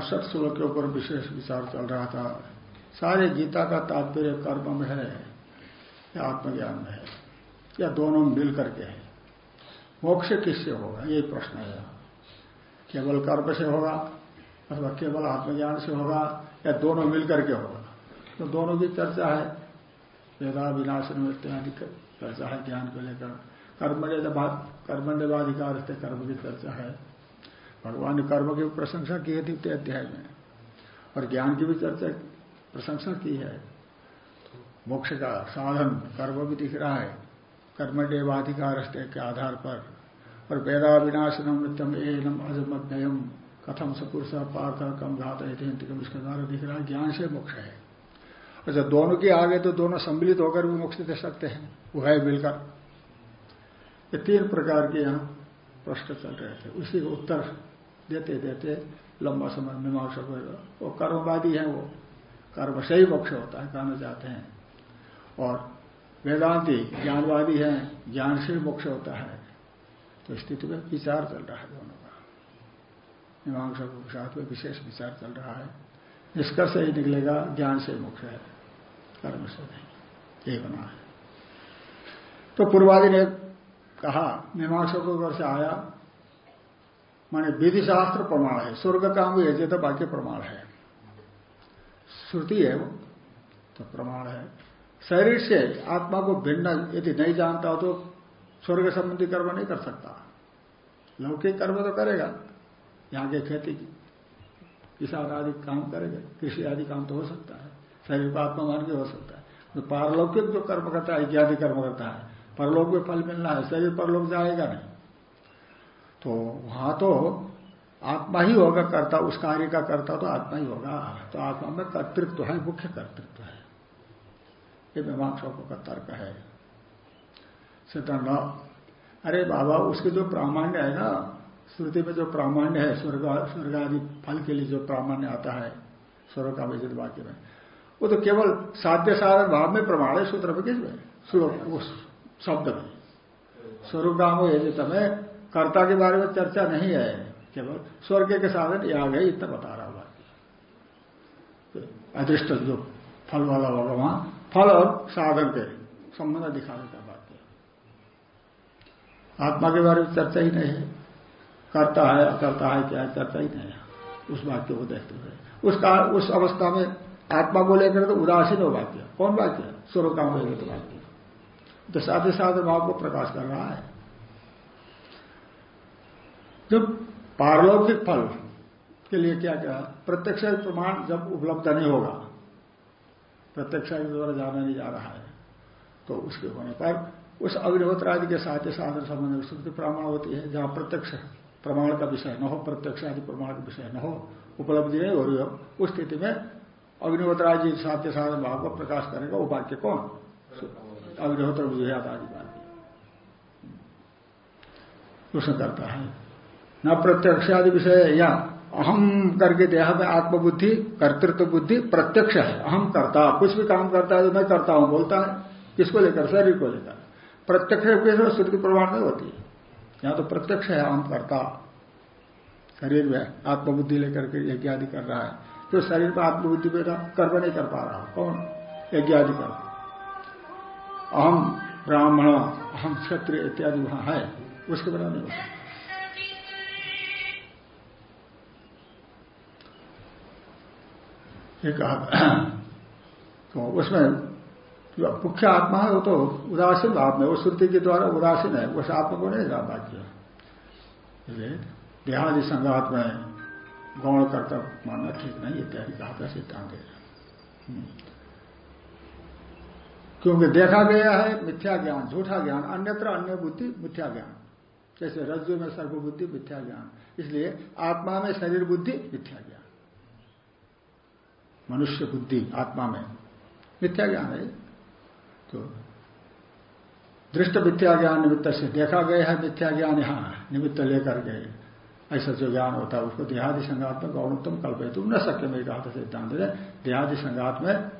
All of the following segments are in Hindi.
छाछठ श्लोक के ऊपर विशेष विचार चल रहा था। सारे गीता का तात्पर्य कर्म में है, या आत्मज्ञान में है, या दोनों मिल करके है। मोक्ष किससे होगा? यही प्रश्न है। केवल कर्म से होगा, अथवा केवल आत्मज्ञान से होगा, या दोनों मिल करके होगा? तो दोनों की चर्चा है। वेदा विनाशन इत्यादि चर्चा है ज्ञान को लेकर। कर्मण्य कर्मण्यवाधिकार से कर्म की चर्चा है। भगवान ने कर्म की प्रशंसा की है द्वितीय अध्याय में, और ज्ञान की भी चर्चा प्रशंसा की है। मोक्ष का साधन कर्म भी दिख रहा है कर्म देवाधिकार के आधार पर, और वेदा विनाशनम नित्यम एनम अजमध्ययम कथम सपुरुष पार्थ कम घात ऐतिकम इसके द्वारा दिख रहा है, ज्ञान से मोक्ष है। जब दोनों के आगे तो दोनों सम्मिलित होकर भी मोक्ष दे सकते हैं, वो है मिलकर। ये तीन प्रकार के यहाँ प्रश्न चल रहे थे, उसी उत्तर देते देते लंबा समय मीमांसा वो कर्मवादी है वो। कर्म से ही मोक्ष होता है कहना चाहते हैं। और वेदांति ज्ञानवादी है ज्ञान से मोक्ष होता है। तो स्थिति में विचार चल रहा है दोनों का। मीमांसा के साथ में विशेष विचार चल रहा है। निष्कर्ष ही निकलेगा ज्ञान से मोक्ष है। कर्म से नहीं ये बना है। तो पूर्वादि ने कहा, मीमांसा को से आया माने विधि शास्त्र प्रमाण है, स्वर्ग काम यजे तो बाकी प्रमाण है। श्रुति है वो तो प्रमाण है। शरीर से आत्मा को भिन्न यदि नहीं जानता हो तो स्वर्ग संबंधी कर्म नहीं कर सकता। लौकिक कर्म तो करेगा, यहाँ के खेती की। किसान आदि काम करेगा, कृषि आदि काम तो हो सकता है, शरीर को आत्मा मान के हो सकता है। तो पारलौकिक जो कर्म करता है, इत्यादि कर्म करता है, परलोक में फल मिलना है, शरीर परलोक जाएगा नहीं। तो वहाँ तो आत्मा ही होगा कर्ता, उस कार्य का कर्ता तो आत्मा ही होगा। तो आत्मा में कर्तृत्व है, मुख्य कर्तृत्व है। ये मीमांसकों का तर्क है। न अरे बाबा, उसके जो प्रामाण्य है ना, श्रुति में जो प्रामाण्य है, स्वर्ग स्वर्ग आदि फल के लिए जो प्रामाण्य आता है, स्वर्ग का विजित वाक्य में, वो तो केवल साध्य साधन भाव में प्रमाण है सूत्र में किसमें शब्द में। स्वरूप काम यजित में कर्ता के बारे में चर्चा नहीं है, केवल स्वर्ग के साधन याग है इतना बता रहा हुआ अदृष्ट जो फल वाला होगा वहाँ, फल और साधन के संबंध दिखाने का बात है। आत्मा के बारे में चर्चा ही नहीं है। करता है, अकर्ता है, क्या है, चर्चा ही नहीं है। उस वाक्य को देखते हुए। उसका, उस अवस्था में आत्मा को लेकर तो उदासीन हो वाक्य। कौन वाक्य? स्वर्ग काम तो वाक्य। तो साथ ही साथ भाव को प्रकाश कर रहा है। जब पारलौकिक फल के लिए क्या क्या, प्रत्यक्ष प्रमाण जब उपलब्ध नहीं होगा, प्रत्यक्ष के द्वारा जाना नहीं जा रहा है तो उसके होने पर उस अग्निहोत्र आदि के साथ साधन संबंध श्रुति प्रमाण होती है, जहाँ प्रत्यक्ष प्रमाण का विषय न हो, प्रत्यक्ष आदि प्रमाण का विषय न हो, उपलब्धि नहीं हो रही हो, उस स्थिति में अग्निहोत्र आदि साध्य साधन भाव को प्रकाश करेगा वो वाक्य कौन? अग्निहोत्र आदि उसमें करता है न प्रत्यक्ष आदि विषय या अहम करके देह में आत्मबुद्धि, कर्तृत्व बुद्धि प्रत्यक्ष है। अहम करता कुछ भी काम करता है तो मैं करता हूँ, बोलता है, किसको लेकर, शरीर को लेकर। प्रत्यक्ष श्रुति प्रमाण में होती यहाँ तो प्रत्यक्ष है अहम करता शरीर में आत्मबुद्धि लेकर के यज्ञ आदि कर रहा है। तो शरीर में आत्मबुद्धि पे कर्म नहीं कर पा रहा कौन? यज्ञ आदि कर अहम ब्राह्मण अहम क्षत्रिय इत्यादि वहाँ है, उसके बिना नहीं होता। ये कहा तो उसमें मुख्य आत्मा है, वो तो उदासीन भाव में वो श्रुति के द्वारा उदासीन है उस आत्मा को नहीं जान वाक्य इसलिए देहादि संघात में गौण करता मानना ठीक नहीं इत्यादि कहा था, सिद्धांत हम्म। क्योंकि देखा गया है, मिथ्या ज्ञान, झूठा ज्ञान, अन्यत्र अन्य बुद्धि, मिथ्या ज्ञान। जैसे रज्जु में सर्वबुद्धि, मिथ्या ज्ञान। इसलिए आत्मा में शरीर बुद्धि, मिथ्या ज्ञान। मनुष्य बुद्धि, आत्मा में। मिथ्या ज्ञान है। तो दृष्ट मिथ्या ज्ञान निमित्त से देखा गया है, मिथ्या ज्ञान यहाँ निमित्त लेकर गए। ऐसा जो ज्ञान होता है, उसको देहादि संघात में गौणोत्तम कल्पे तुम न सक्य में कहा था सिद्धांत ने देहादि संघात में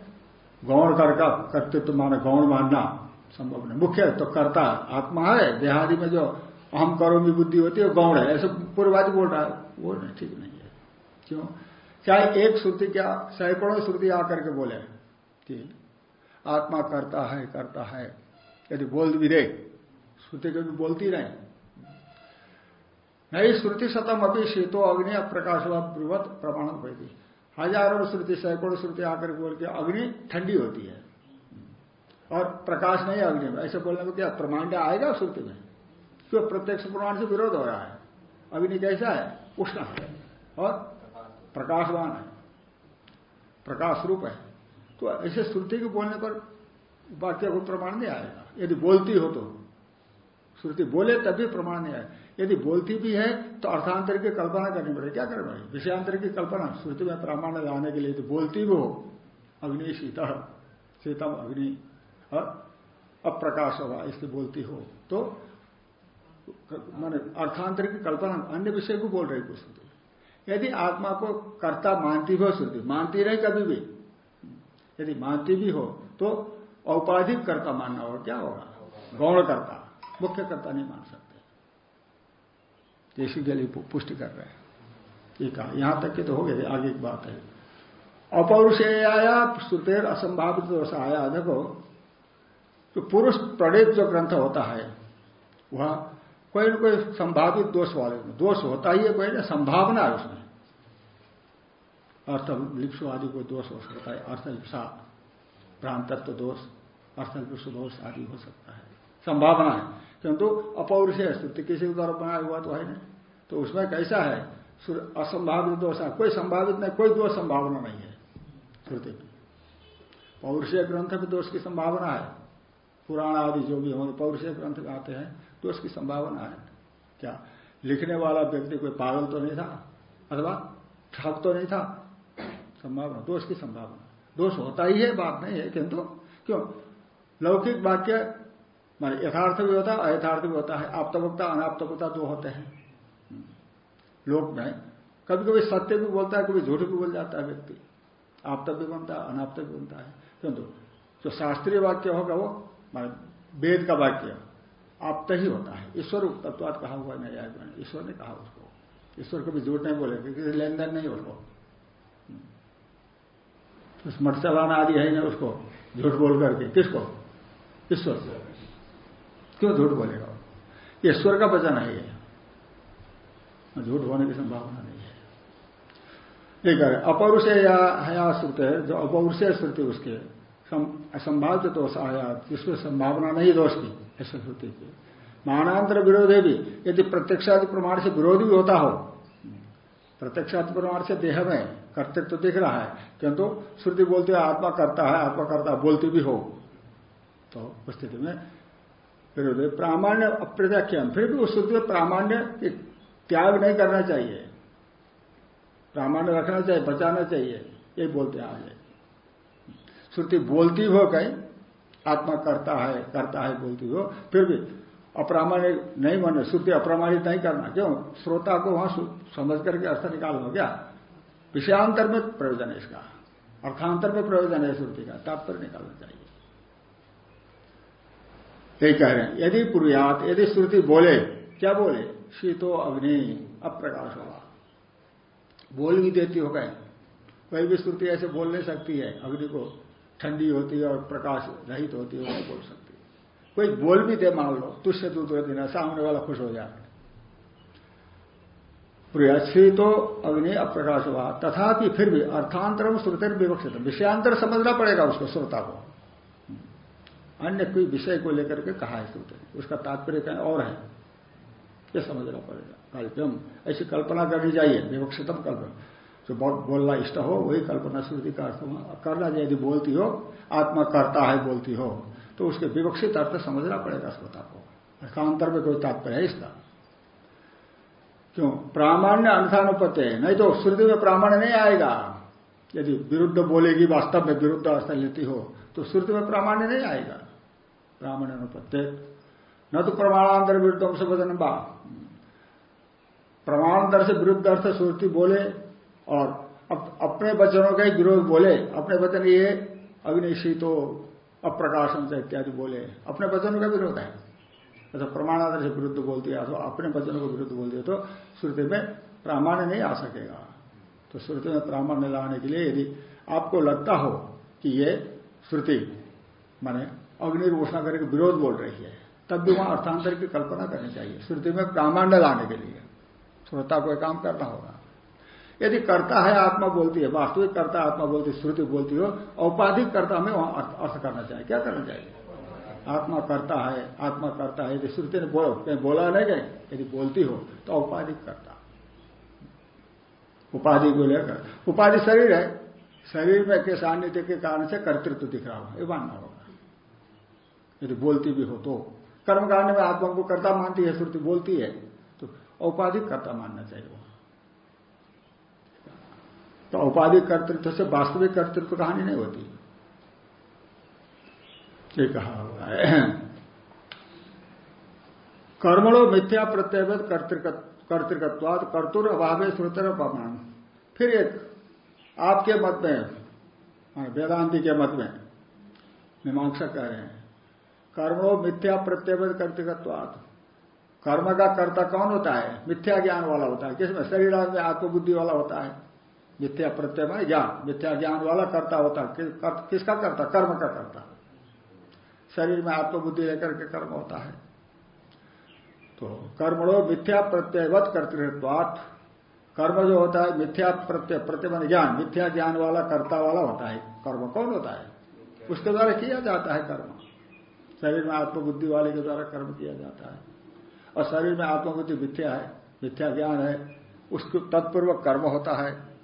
गौण कर का कर्तृत्व माना गौण मानना संभव नहीं। मुख्य तो कर्ता आत्मा है। देहादि में जो अहम करोमी बुद्धि होती है गौण है। ऐसे पूर्वादि बोल रहा है, वो ठीक नहीं है। क्यों? क्या एक श्रुति क्या, सैकड़ों श्रुति आकर के बोले? कि आत्मा करता है करता है। यदि बोल भी दे श्रुति कभी बोलती नहीं नहीं श्रुति शतम अभी शीतो अग्नि प्रकाशवत प्रमाण होती। हज़ारों श्रुति, सैकड़ों श्रुति आकर बोल के अग्नि ठंडी होती है। और प्रकाश नहीं अग्नि में। ऐसे बोलने में क्या, प्रमाण आएगा श्रुति में? क्यों? प्रत्यक्ष प्रमाण से विरोध हो रहा है। अग्नि कैसा है? उष्ण है। और प्रकाशवान है। प्रकाश रूप है। तो ऐसे श्रुति के बोलने पर वाक्य को प्रमाण नहीं आएगा। यदि बोलती हो तो। श्रुति बोले तभी प्रमाण नहीं आए यदि बोलती भी है तो अर्थांतर की कल्पना करनी पड़ेगी। क्या करना है? विषयांतर की कल्पना। श्रुति में प्रमाण लाने के लिए तो बोलती भी हो, अग्नि शीत, शीतम अग्नि और अप्रकाश होगा इसलिए बोलती हो तो माने अर्थांतर की कल्पना, अन्य विषय को बोल रही को श्रुति। यदि आत्मा को कर्ता मानती हो श्रुति मानती रहे कभी भी, यदि मानती भी हो तो औपाधिक कर्ता मानना होगा क्या होगा? गौण कर्ता, मुख्य कर्ता नहीं मान सकते। इसी के लिए पुष्टि कर रहे हैं। ठीक है यहाँ तक के तो हो गए आगे की बात है। अपौरुषेया श्रुतेर असंभावित दोष आया देखो तो पुरुष प्रणित जो ग्रंथ होता है, वह कोई ना कोई संभावित दोष वाले दोष होता ही है, कोई ना, संभावना है उसमें। अर्थ लिप्सु आदि कोई दोष हो सकता है अर्थ लिप्सा दोष अर्थ लिप्सु दोष आदि हो सकता है। संभावना है। किंतु अपौरुष स्तुति किसी द्वारा बनाया हुआ तो है नहीं। तो उसमें कैसा है? असंभावित दोष है। कोई संभावित नहीं, कोई दोष संभावना नहीं है श्रुति में। पौरुषीय ग्रंथ में दोष की संभावना है। पुराण आदि जो भी होंगे, पौरुषीय ग्रंथ में आते हैं। तो उसकी संभावना है। क्या? लिखने वाला व्यक्ति कोई पागल तो नहीं था? अथवा ठग तो नहीं था? संभावना, दोष की संभावना। दोष होता ही है, बात नहीं है, किंतु क्यों? लौकिक वाक्य मान यथार्थ भी होता है अयथार्थ भी होता है। आप्तवक्ता अनाप्तवक्ता दो होते हैं। लोक में कभी कभी सत्य भी बोलता है, कभी झूठ भी बोल जाता है व्यक्ति। आप्त भी बनता है, अनाप्त भी बनता है। किंतु जो शास्त्रीय वाक्य होगा वो माने वेद का वाक्य आप ही होता है। ईश्वर तत्वात कहा हुआ नहीं आया ईश्वर ने कहा उसको। ईश्वर कभी झूठ नहीं बोले किसी लेन देन नहीं उसको। उस मठ चलाना आदि है ना उसको, झूठ बोल करके। किसको? ईश्वर को। क्यों झूठ बोलेगा? ईश्वर का वचन है ये। झूठ होने की संभावना नहीं है। ठीक है अपौरुष या हया श्रुत है जो अपौरुष श्रुति उसके असंभाव्य दोष आया, जिसमें संभावना नहीं दोष की, ऐसे श्रुति की मानांतर विरोधे भी, यदि प्रत्यक्षादि प्रमाण से विरोधी होता हो, प्रत्यक्षादि प्रमाण से देह में कर्तव्य तो दिख रहा है, किंतु श्रुति बोलते हो, आत्मा करता है, आत्मा करता बोलती भी हो तो स्थिति में विरोध प्रामाण्य अप्रत्याख्यान फिर भी उस श्रुति में प्रामाण्य त्याग नहीं करना चाहिए। प्रामाण्य रखना चाहिए, बचाना चाहिए, ये बोलते हैं आगे। श्रुति बोलती हो कहीं, आत्मा करता है करता है बोलती हो, फिर भी अप्रामाणिक नहीं माने, श्रुति अप्रामाणिक नहीं करना। क्यों? श्रोता को वहाँ समझ करके अर्थ निकालना क्या विषयांतर में प्रयोजन है इसका। अर्थांतर में प्रयोजन है श्रुति का, तात्पर्य निकालना चाहिए। यही कह रहे हैं, यदि पुरुयात यदि श्रुति बोले, क्या बोले? शीतो अग्नि, अप्रकाश होगा। बोल भी देती हो गए कोई भी श्रुति ऐसे बोल नहीं सकती है, अग्नि को। ठंडी होती है और प्रकाश रहित होती है, वो बोल सकती। कोई बोल भी दे, मान लो तुझसे दूध देना, सामने वाला खुश हो जाए। प्रियश्री तो अग्नि अप्रकाश हुआ तथापि फिर भी अर्थांतरम श्रुतिर विवक्षित विषयांतर समझना पड़ेगा उसको, श्रोता को। अन्य कोई विषय को लेकर के कहा है श्रुति। उसका तात्पर्य कहीं और है। ये समझना पड़ेगा। कल्पम ऐसी कल्पना करनी चाहिए, विवक्षितम कल्पना जो बोलना इष्ट हो, वही कल्पना श्रुति का अर्थ करना यदि बोलती हो, आत्मा करता है बोलती हो तो उसके विवक्षित अर्थ समझना पड़ेगा श्रोता को। अर्थांतर में कोई तात्पर्य है इसका। क्यों? प्रामाण्य अनुसानुपत्य है। नहीं तो श्रुति में प्रामाण्य नहीं आएगा। यदि विरुद्ध बोलेगी, वास्तव में विरुद्ध अवस्था लेती हो तो श्रुति में प्रामाण्य नहीं आएगा। प्रामाण्य अनुपत्य न तो प्रमाणांतर विरुद्ध से वचन बा। प्रमाणांतर से विरुद्ध अर्थ श्रुति बोले और अप, अपने वचनों का ही विरोध बोले अपने वचन ये अग्निशी तो अप्रकाशन से इत्यादि बोले। अपने वचनों का विरोध है। अच्छा प्रमाणांतर से विरुद्ध बोल दिया तो अपने वचनों को विरुद्ध बोल दिया तो श्रुति में प्रामाण्य नहीं आ सकेगा। तो श्रुति में प्रामाण्य लाने के लिए यदि आपको लगता हो कि ये श्रुति माने अग्नि घोषणा करके विरोध बोल रही है तब भी वहाँ अर्थांतर की कल्पना करनी चाहिए। श्रुति में प्रामाण्य लाने के लिए। श्रोता को काम करना होगा। यदि करता है, आत्मा बोलती है, वास्तविक करता आत्मा बोलती श्रुति बोलती हो, औपाधिक करता हमें वहाँ अर्थ करना चाहिए। क्या करना चाहिए? आत्मा करता है, आत्मा करता है, यदि श्रुति ने बोलो, कहीं बोला नहीं गए, यदि बोलती हो तो औपाधिक करता। उपाधि को लेकर। उपाधि शरीर है। शरीर में के सान्निध्य के कारण से कर्तृत्व दिख रहा हो ये मानना होगा। यदि बोलती भी हो तो। कर्मकांड में आत्मा को कर्ता मानती है, श्रुति बोलती है तो औपाधिक कर्ता मानना चाहिए। तो औपाधिक कर्तृत्व से वास्तविक कर्तृत्व कहानी नहीं होती। ये कहा हुआ है। कर्मणो मिथ्या प्रत्यय कर्तृकत्वाद कर्तुर अभाव श्रोतर अपमान। फिर एक आपके मत में वेदांति के मत में मीमांसा कह रहे हैं। कर्मणो मिथ्या प्रत्यय कर्तृकत्वाद कर्म का कर्ता कौन होता है? मिथ्या ज्ञान वाला होता है। किसमें? शरीर में आत्मबुद्धि वाला होता है। मिथ्या प्रत्यय में ज्ञान। मिथ्या ज्ञान वाला करता होता है। किसका करता? कर्म का करता। शरीर में आत्मबुद्धि लेकर के कर्म होता है। तो कर्मणो मिथ्या प्रत्ययवत कर्तृत्वात्। कर्म जो होता है मिथ्या प्रत्यय प्रत्यय ज्ञान। मिथ्या ज्ञान वाला कर्ता वाला होता है। कर्म कौन होता है? उसके द्वारा किया जाता है कर्म। शरीर में आत्मबुद्धि वाले के द्वारा कर्म किया जाता है। और शरीर में आत्मबुद्धि मिथ्या है। मिथ्या ज्ञान है। उसको तत्पूर्वक कर्म होता है।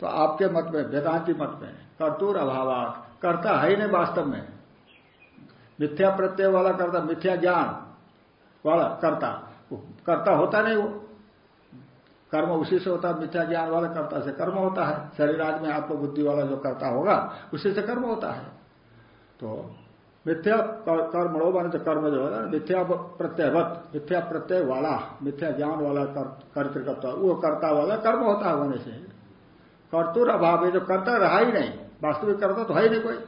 तो आपके मत में, वेदांति मत में, कर्तूर अभाव कर्ता है ही नहीं वास्तव में। मिथ्या प्रत्यय वाला कर्ता, मिथ्या ज्ञान वाला कर्ता कर्ता होता नहीं वो। कर्म उसी से होता है, मिथ्या ज्ञान वाला कर्ता से कर्म होता है। शरीर आज में आत्मबुद्धि वाला जो कर्ता होगा, उसी से कर्म होता है। तो मिथ्या कर्मणो माने तो कर्म जो है मिथ्या प्रत्ययवत, मिथ्या प्रत्यय वाला, मिथ्या ज्ञान वाला कर्तृकत्व, वो कर्ता वाला कर्म होता है होने से। कर्तुर अभाव है, जो कर्ता रहा ही नहीं। वास्तविक कर्ता तो है ही नहीं कोई।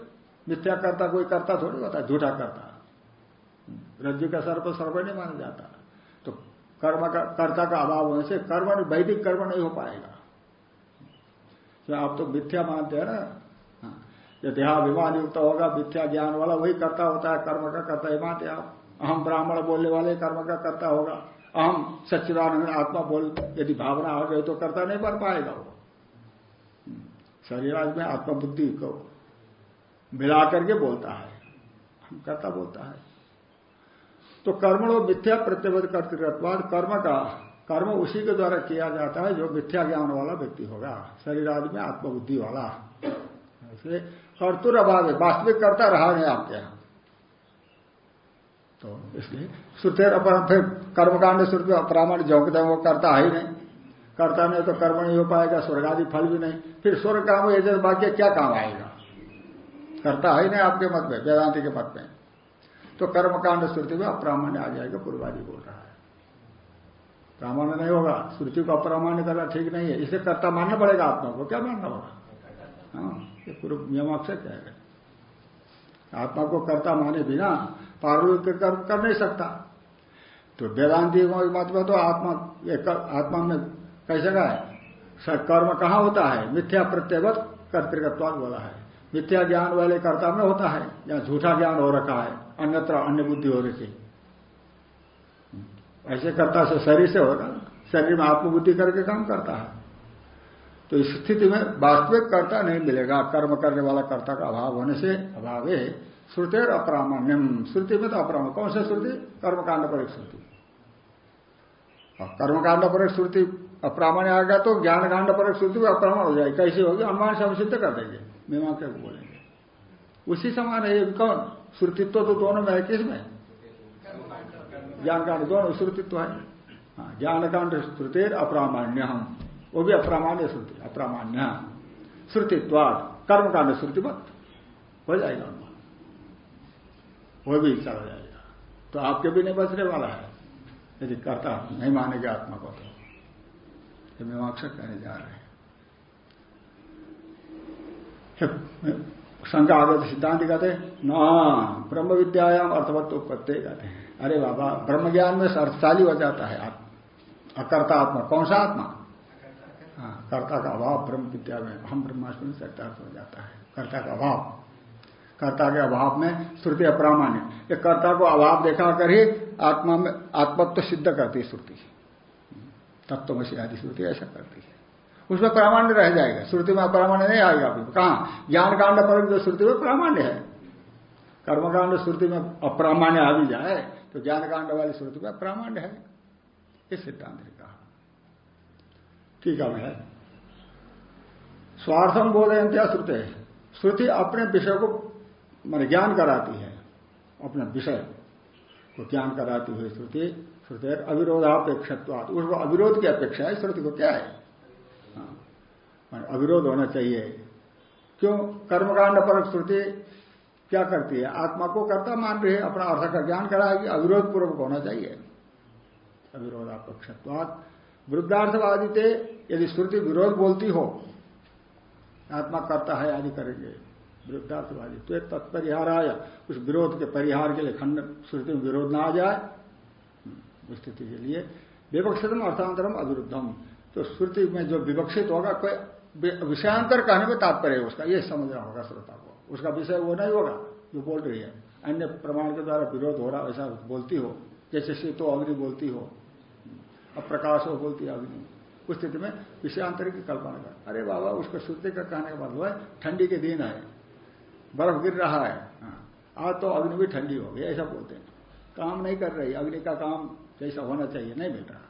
मिथ्या कर्ता, कोई कर्ता थोड़ी होता झूठा कर्ता। रज्जु का सर्प सर्प नहीं माना जाता। तो कर्म का, कर्ता का अभाव होने से कर्म वैदिक कर्म नहीं हो पाएगा। तो आप तो मिथ्या मानते हैं ना हाँ। जो देहाभिमान युक्त होगा, मिथ्या ज्ञान वाला वही कर्ता होता है, कर्म का कर्ता ही मानते आप। अहम ब्राह्मण बोलने वाले कर्म का कर्ता होगा। अहम सच्चिदानंद आत्मा बोल, यदि भावना आ गई तो कर्ता नहीं बन पाएगा वो। शरीर आज में आत्मबुद्धि को मिला करके बोलता है। हम कर्ता बोलता है। तो कर्मणो मिथ्या प्रत्यवध कर्तृत्वाद कर्म का, कर्म उसी के द्वारा किया जाता है जो मिथ्या ज्ञान वाला व्यक्ति होगा शरीर आदि में आत्मबुद्धि वाला। ऐसे कर्तुर अभाव है। वास्तविक करता रहा नहीं आपके यहाँ। तो इसलिए श्रुतेर अपराध कर्मकांड श्रुति अपरामण जो वो करता है ही नहीं। करता नहीं तो कर्म नहीं हो पाएगा स्वर्ग आदि फल भी नहीं। फिर स्वर्ग काम ये वाक्य क्या काम आएगा? करता है नहीं आपके मत में वेदांति के मत में। तो कर्मकांड श्रुति में अप्रामाण्य आ जाएगा पूर्वादि बोल रहा है। प्रामाण्य नहीं होगा श्रुति को अप्रामाण्य करना ठीक नहीं है इसे कर्ता मानना पड़ेगा आत्मा को। क्या मानना होगा? हाँ पूर्व नियम से कह रहे आत्मा को कर्ता माने बिना पार्वत कर, कर नहीं सकता। तो वेदांति मत में तो आत्मा आत्मा में कैसे का है? कर्म कहाँ होता है? मिथ्या प्रत्यवत कर्तिकत्व बोला है। मिथ्या ज्ञान वाले कर्ता में होता है, या झूठा ज्ञान हो रखा है, अन्यत्र अन्य बुद्धि हो रही ऐसे कर्ता से शरीर से होगा शरीर में आत्मबुद्धि करके काम करता है। तो इस स्थिति में वास्तविक कर्ता नहीं मिलेगा। कर्म करने वाला कर्ता का अभाव होने से अभाव। है श्रुति और अप्रामाण्यम। श्रुति में तो अप्रामाण्य कौन सा श्रुति? कर्मकांड पर एक श्रुति कर्मकांड पर एक श्रुति अप्रामाण्य आ गया तो ज्ञान कांड पर श्रुति अप्रामाण हो जाएगी। कैसे होगी? अनुमान से हम सिद्ध कर देंगे। मीमांसा को बोलेंगे। उसी समान है कौन? श्रुतित्व तो दोनों में है किसमें ज्ञान कांड दोनों श्रुतित्व है। हाँ, ज्ञान कांड अप्रामाण्य हम वो भी अप्रामाण्य श्रुति अप्रामाण्य। श्रुतित्वाद कर्म कांड श्रुतिमत हो जाएगा अनुमान वो भी चला जाएगा। तो आपके भी नहीं बचने वाला है। यदि करता नहीं मानेगा आत्मा को तो। ये मीमांसा कहने जा रहे हैं। शंका आगत सिद्धांत कहते न, ब्रह्म विद्यायाम अर्थवत्व उत्पत्ति कहते हैं। अरे बाबा, ब्रह्म ज्ञान में अर्थशाली हो जाता है। आत्मा अकर्ता आत्मा, कौन सा आत्मा? हाँ कर्ता का अभाव ब्रह्म विद्या में हम ब्रह्माष्टमी से अर्थ हो जाता है। कर्ता का अभाव। कर्ता के अभाव में श्रुति अप्रामाण्य। कर्ता को अभाव देखा कर ही आत्मा में आत्मत्व सिद्ध करती है श्रुति। तत्वमसी आदि श्रुति ऐसा करती है। उसमें प्रामाण्य रह जाएगा। श्रुति में अप्रामाण्य नहीं आएगा अभी कहा? ज्ञान कांड पर जो श्रुति में प्रामाण्य है। कर्मकांड श्रुति में अप्रामाण्य आ भी जाए तो ज्ञान कांड वाली श्रुति में प्रामाण्य है। इस सिद्धांत ने कहा। ठीक है स्वार्थम बोधयंत्या श्रुति। श्रुति अपने विषय को, मान ज्ञान कराती है। अपना विषय को ज्ञान कराती हुई श्रुति श्रुति अविरोधापेक्षत्वाद उसको अविरोध की अपेक्षा है श्रुति को क्या है? हाँ, अविरोध होना चाहिए। क्यों? कर्मकांड पर श्रुति क्या करती है? आत्मा को कर्ता मान रही है अपना अर्थ का ज्ञान कराएगी अविरोध पूर्वक होना चाहिए। अविरोधापेक्षत्वाद वृद्धार्थवादी थे यदि श्रुति विरोध बोलती हो आत्मा करता है आदि करेंगे। विरुद्धार्थवादी तो तत्परिहार आया। उस विरोध के परिहार के लिए खंड श्रुति में विरोध ना आ जाए। स्थिति के लिए विवक्षितम अर्थांतरम अविरुद्धम। तो श्रुति में जो विवक्षित होगा, कोई विषयांतर कहने में तात्पर्य उसका। ये समझना होगा श्रोता को। उसका विषय वो नहीं होगा जो बोल रही है। अन्य प्रमाण के द्वारा विरोध हो रहा, ऐसा बोलती हो। जैसे शीतो अग्नि बोलती हो अब प्रकाश हो बोलती है अग्नि। उस स्थिति में विषयांतर की कल्पना कर। अरे बाबा, उसको श्रुति का कहने का मतलब है ठंडी के दिन है। बर्फ़ गिर रहा है। हाँ। आज तो अग्नि भी ठंडी हो गई, ऐसा बोलते हैं। काम नहीं कर रही। अग्नि का काम जैसा होना चाहिए नहीं रहा।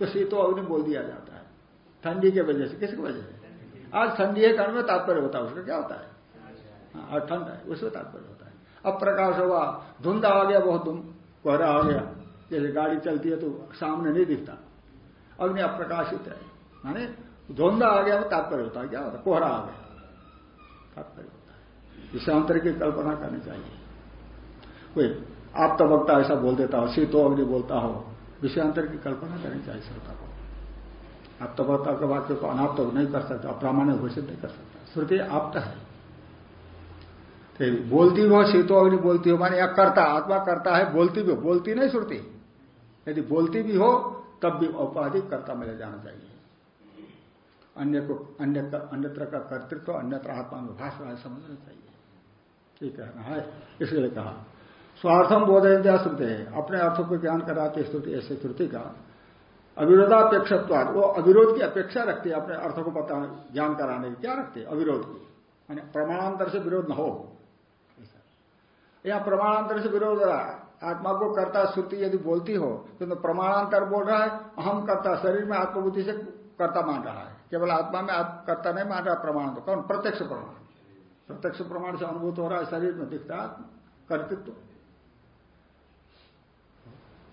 तो शीतो अग्नि बोल दिया जाता है। ठंडी के वजह से किसकी वजह से? आज ठंडी है कारण में तात्पर्य होता है उसका क्या होता है? हाँ, आज ठंड है उसमें तात्पर्य होता है। अब प्रकाश हुआ धुंध आ गया बहुत धुंध कोहरा आ गया। जैसे गाड़ी चलती है तो सामने नहीं दिखता। अग्नि अप्रकाशित है। माने धुंध आ गया तात्पर्य होता है क्या होता है? कोहरा आ गया। तात्पर्य विषयांतर की कल्पना करनी चाहिए। कोई आप तो वक्ता ऐसा बोल देता हो शीतो अग्नि बोलता हो विषयांतर की कल्पना करनी चाहिए श्रोता को। आप तो वक्ता के वाक्य को अनाप्त तो नहीं कर सकता, अप्रामाण्य घोषित नहीं कर सकता। श्रुति आप्त है। तो बोलती हो शीतो अग्नि बोलती हो, माने या करता, आत्मा करता है, बोलती भी हो, बोलती नहीं श्रुति। यदि बोलती भी हो, तब भी औपाधिक कर्ता मिले जाना चाहिए। अन्य को, अन्य अन्यत्र का कर्तृत्व, अन्यत्र आत्मा में भाष है समझना चाहिए। ये कहना है, इसलिए कहा। स्वार्थम श्रुति है अपने अर्थों को ज्ञान कराते स्तुति, ऐसे श्रुति का। अविरोधापेक्षत्वाद, वो अविरोध की अपेक्षा रखती है, अपने अर्थों को पता, ज्ञान कराने की। क्या रखते अविरोध की। यानी प्रमाणांतर से विरोध न हो। यहाँ प्रमाणांतर से विरोध हो रहा आत्मा को करता श्रुति यदि बोलती हो तो प्रमाणांतर बोल रहा है अहम करता शरीर में आत्मबुद्धि से कर्ता मान रहा है। केवल आत्मा में आप कर्ता नहीं मान रहा प्रमाण तो कौन? प्रत्यक्ष प्रमाण। प्रत्यक्ष प्रमाण से अनुभूत हो रहा है, शरीर में दिखता कर्तृत्व।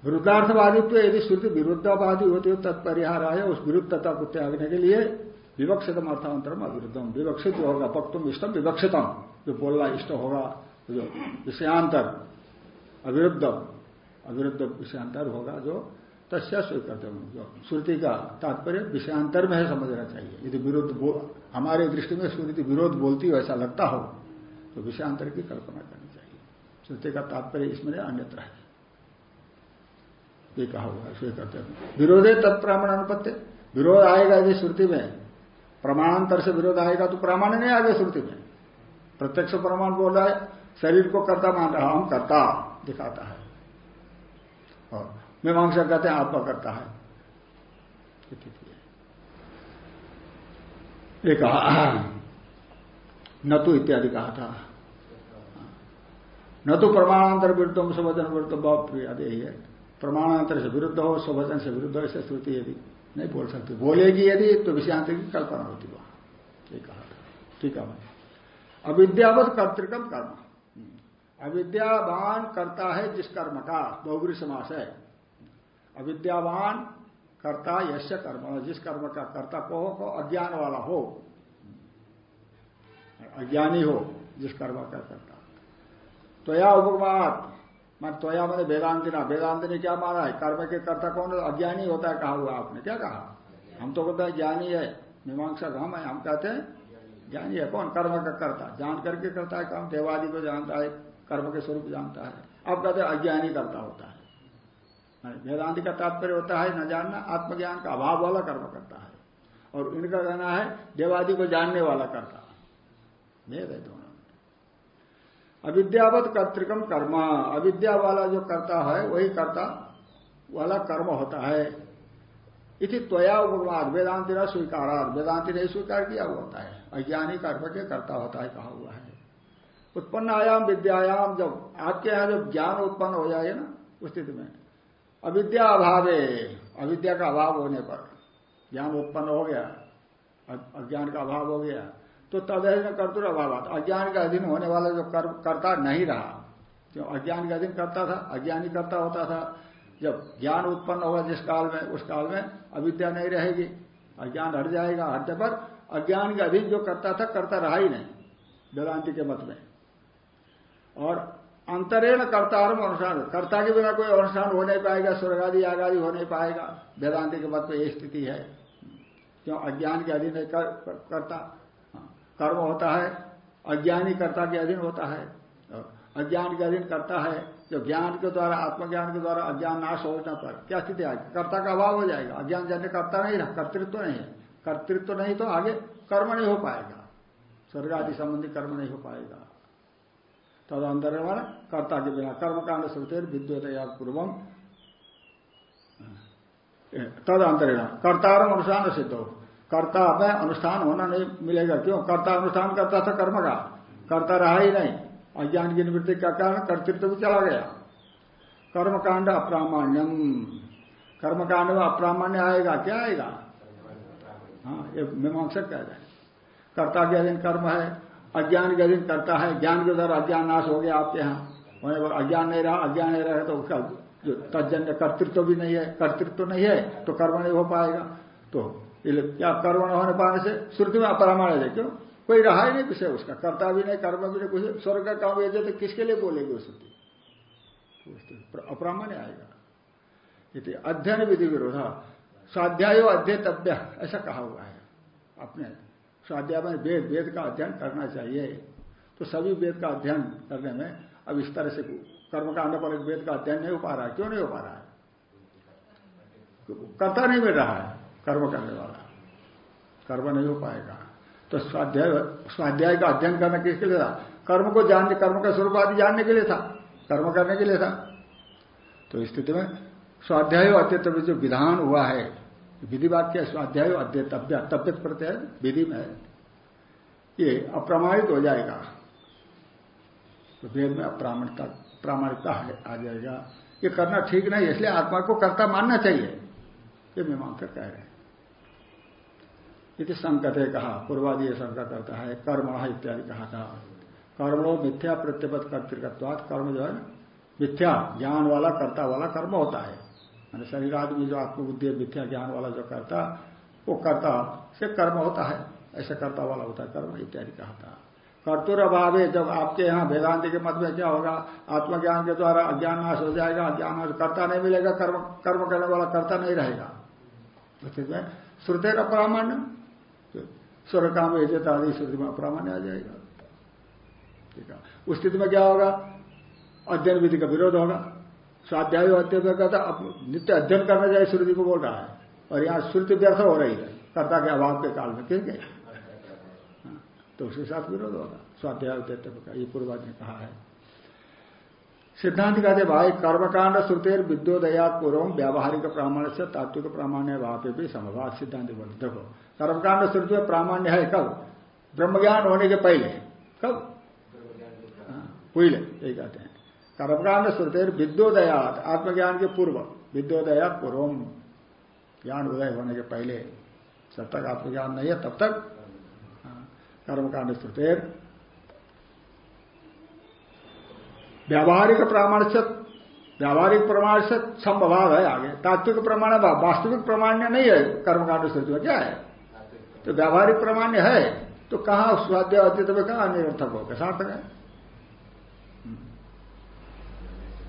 विरुद्धार्थवादित्व, यदि श्रुति विरुद्धवादी होती हो तत्परिहार आए उस विरुद्धता को त्यागने के लिए विवक्षितम अर्थांतरम अविरुद्धम। विवक्षित होगा, पक्तुम इष्टम, विवक्षितम, जो बोलना इष्ट होगा, जो विषयांतर अविरुद्ध अविरुद्ध विषयांतर होगा, जो तस्या स्वीकृत जो श्रुति का तात्पर्य विषयांतर में है, समझना चाहिए। यदि विरुद्ध हमारे दृष्टि में श्रुति विरोध बोलती हो, ऐसा लगता हो तो विषयांतर की कल्पना करनी चाहिए। श्रुति का तात्पर्य इसमें अन्यत्र है। ये कहा हुआ स्वीकृत विरोधे तत्प्रमाण अनुपत्य विरोध आएगा यदि श्रुति में, प्रमाणांतर से विरोध आएगा तो प्रमाण नहीं आएगा श्रुति में। प्रत्यक्ष प्रमाण बोल रहा है, शरीर को कर्ता मान रहा हम कर्ता दिखाता है। और मीमांसा कहते हैं, आत्मा करता है। कहा, न तो इत्यादि कहा था। न तो प्रमाणांतर विरुद्ध स्वचन विरुद्ध बहुत यही है। प्रमाणांतर से विरुद्ध हो स्वचन से विरुद्ध हो, ऐसे श्रुति यदि नहीं बोल सकती। बोलेगी यदि तो विषयांतर की कल्पना होती वहाँ। ये कहा था। ठीक है अविद्यावत कर्तिकम कर्म। अविद्यावान करता है जिस कर्म का, बहुगुरी समास है। अविद्यावान कर्ता यश कर्म, जिस कर्म का कर्ता को हो अज्ञान वाला हो। अज्ञानी हो, जिस कर्म का करता। या उपमात मैं त्वया मैंने वेदांति ना, वेदांति ने क्या माना है? कर्म के कर्ता कौन अज्ञानी होता है, कहा हुआ आपने। क्या कहा? हम तो कहते हैं ज्ञानी है, मीमांसा हम है, हम कहते हैं ज्ञानी है। कौन? कर्म का करता। जान करके करता है काम, देवादि को जानता है, कर्म के स्वरूप जानता है। अब कहते हैं अज्ञानी करता होता है। वेदांति का तात्पर्य होता है, न जानना, आत्मज्ञान का अभाव वाला कर्म करता है। और इनका कहना है, देवादि को जानने वाला करता। भेद है दोनों। अविद्यावत कर्तिकम कर्म। अविद्या वाला जो करता है, वही करता वाला कर्म होता है। इति त्वया उपवाद। वेदांति न स्वीकार वेदांति ने स्वीकार किया हुआ होता है। अज्ञानी कर्म के करता होता है, कहा हुआ है। उत्पन्न आयाम विद्यायाम, जब आपके यहाँ जब ज्ञान उत्पन्न हो जाए ना, उस स्थिति में। अविद्या अभाव। अविद्या का अभाव होने पर ज्ञान उत्पन्न हो गया। अज्ञान का अभाव हो गया। तो तदहीन कर्तुर अभाव अज्ञान के अधीन होने वाला जो कर, करता नहीं रहा जो अज्ञान के अधीन करता था अज्ञानी करता होता था जब ज्ञान उत्पन्न होगा जिस काल में उस काल में अविद्या नहीं रहेगी अज्ञान हट जाएगा हटने पर अज्ञान के अधीन जो करता था करता रहा ही नहीं वेदांति के मत में। और अंतरेण कर्तारम अनुष्ठान कर्ता के बिना कोई अनुष्ठान हो नहीं पाएगा स्वर्ग आदि आग हो नहीं पाएगा। वेदांति के मत में यही स्थिति है। क्यों? अज्ञान के अधीन कर, करता। कर्म होता है, अज्ञानी कर्ता के अधीन होता है। अज्ञान के अधीन करता है, जो ज्ञान के द्वारा, आत्मज्ञान के द्वारा अज्ञान नाश होने पर क्या स्थिति आएगी कर्ता का अभाव हो जाएगा। अज्ञान जन्य कर्ता नहीं रहा, कर्तृत्व तो नहीं कर्तृत्व तो नहीं तो आगे कर्म नहीं हो पाएगा। स्वर्ग आदि संबंधी कर्म नहीं हो पाएगा। तद अंतर कर्ता के बिना। कर्मकांड श्रुते विद्युत पूर्वम। तद अंतरेण कर्तारम अनुसार सिद्ध। हो कर्ता में अनुष्ठान होना नहीं मिलेगा। क्यों? कर्ता अनुष्ठान करता था कर्म का। करता रहा ही नहीं। अज्ञान की निवृत्ति का कारण कर्तृत्व भी चला गया। कर्मकांड अप्रामाण्यम। कर्मकांड में अप्रामाण्य आएगा, क्या आएगा? हाँ ये मीमांसक कह रहे कर्ता के अधीन कर्म है, अज्ञान के अधीन करता है। ज्ञान के द्वारा अज्ञान नाश हो गया आपके यहाँ। होने पर अज्ञान नहीं रहा, अज्ञान नहीं रहा तो उसका जो तजन्य कर्तृत्व भी नहीं है। कर्तृत्व नहीं है तो कर्म नहीं हो पाएगा। तो क्या कर्म न होने पाने से श्रुति में अपरामाण है। क्यों कोई रहा ही नहीं विषय उसका कर्ता भी नहीं, कर्म भी नहीं, कुछ स्वर्ग का काम ये तो किसके लिए बोलेगी वो श्रुति? अप्रामाण्य आएगा। अध्ययन विधि विरोध। स्वाध्याय अध्येतव्य, ऐसा कहा हुआ है। अपने स्वाध्याय में वेद वेद का अध्ययन करना चाहिए। तो सभी वेद का अध्ययन करने में अब इस तरह से कर्मकांड पर वेद का अध्ययन नहीं हो पा रहा है। क्यों नहीं हो पा रहा है? कर्ता नहीं मिल रहा है। कर्म करने वाला कर्म नहीं हो पाएगा। तो स्वाध्याय स्वाध्याय का अध्ययन करना किसके लिए था? कर्म को जानने कर्म का स्वरूप आदि जानने के लिए था। कर्म करने के लिए था। तो स्थिति में स्वाध्याय अध्यतव्य जो विधान हुआ है, विधि वाक्य स्वाध्याय अध्यतव्य तब्यत प्रत्यय विधि में ये अप्रमाणित हो जाएगा। तो वेद में अप्रामाणिकता, प्रामाणिकता आ जाएगा। ये करना ठीक नहीं, इसलिए आत्मा को कर्ता मानना चाहिए। ये मीमांसा कह रहे हैं। इति संकते कहा, पूर्वादि शंका करता है कर्म इत्यादि कहा था। कर्मो मिथ्या प्रत्यपत कर्तिकत्वात, कर्म जो है मिथ्या, ज्ञान वाला, कर्ता वाला कर्म होता है। मैंने शरीर आदमी जो आत्मबुद्धि मिथ्या ज्ञान वाला जो करता, वो कर्ता से कर्म होता है। ऐसा कर्ता वाला होता है, कर्म इत्यादि कहा था। कर्तुर अभाव जब आपके यहाँ वेदांति के मत में क्या होगा, आत्मज्ञान के द्वारा अज्ञान नाश हो जाएगा अज्ञान नाश करता नहीं मिलेगा, कर्म कर्म करने वाला कर्ता नहीं रहेगा। श्रुते का स्वर्ग काम एजत आदि स्थिति में अप्रामाण्य आ जाएगा। ठीक है। उस स्थिति में क्या होगा? अध्ययन विधि का विरोध होगा। स्वाध्याय अध्ययन अब नित्य अध्ययन करना चाहिए श्रुति को बोल रहा है। और यहाँ श्रुति व्यर्थ हो रही है। कर्ता के अभाव के काल में क्योंकि हाँ, तो उसके साथ विरोध होगा। स्वाध्याय अध्ययन का ये पूर्वाज ने कहा है। सिद्धांत कहते भाई कर्मकांड श्रुतेर विद्योदया पूर्व व्यावहारिक प्रामाण्य से तात्विक प्रामाण्य भाव भी समवाद सिद्धांत बोल देखो कर्मकांड श्रुति में प्रामाण्य है कब? ब्रह्मज्ञान होने के पहले। कब? हाँ, पहले यही कहते हैं। कर्मकांड श्रुतेर विद्योदयात आत्मज्ञान के पूर्व। विद्योदयात पूर्व। ज्ञान उदय होने के पहले। जब तक आत्मज्ञान नहीं है तब तक। हाँ, कर्मकांड श्रुतेर व्यावहारिक प्रमाण से व्यावहारिक प्रमाण से संभव है आगे। तात्विक प्रमाण वास्तविक प्रमाण नहीं है कर्मकांड स्थिति में। क्या है? तो व्यावहारिक प्रमाण्य है तो कहा स्वाध्याय अद्वित में कहा निरर्थक होगा? सार्थक है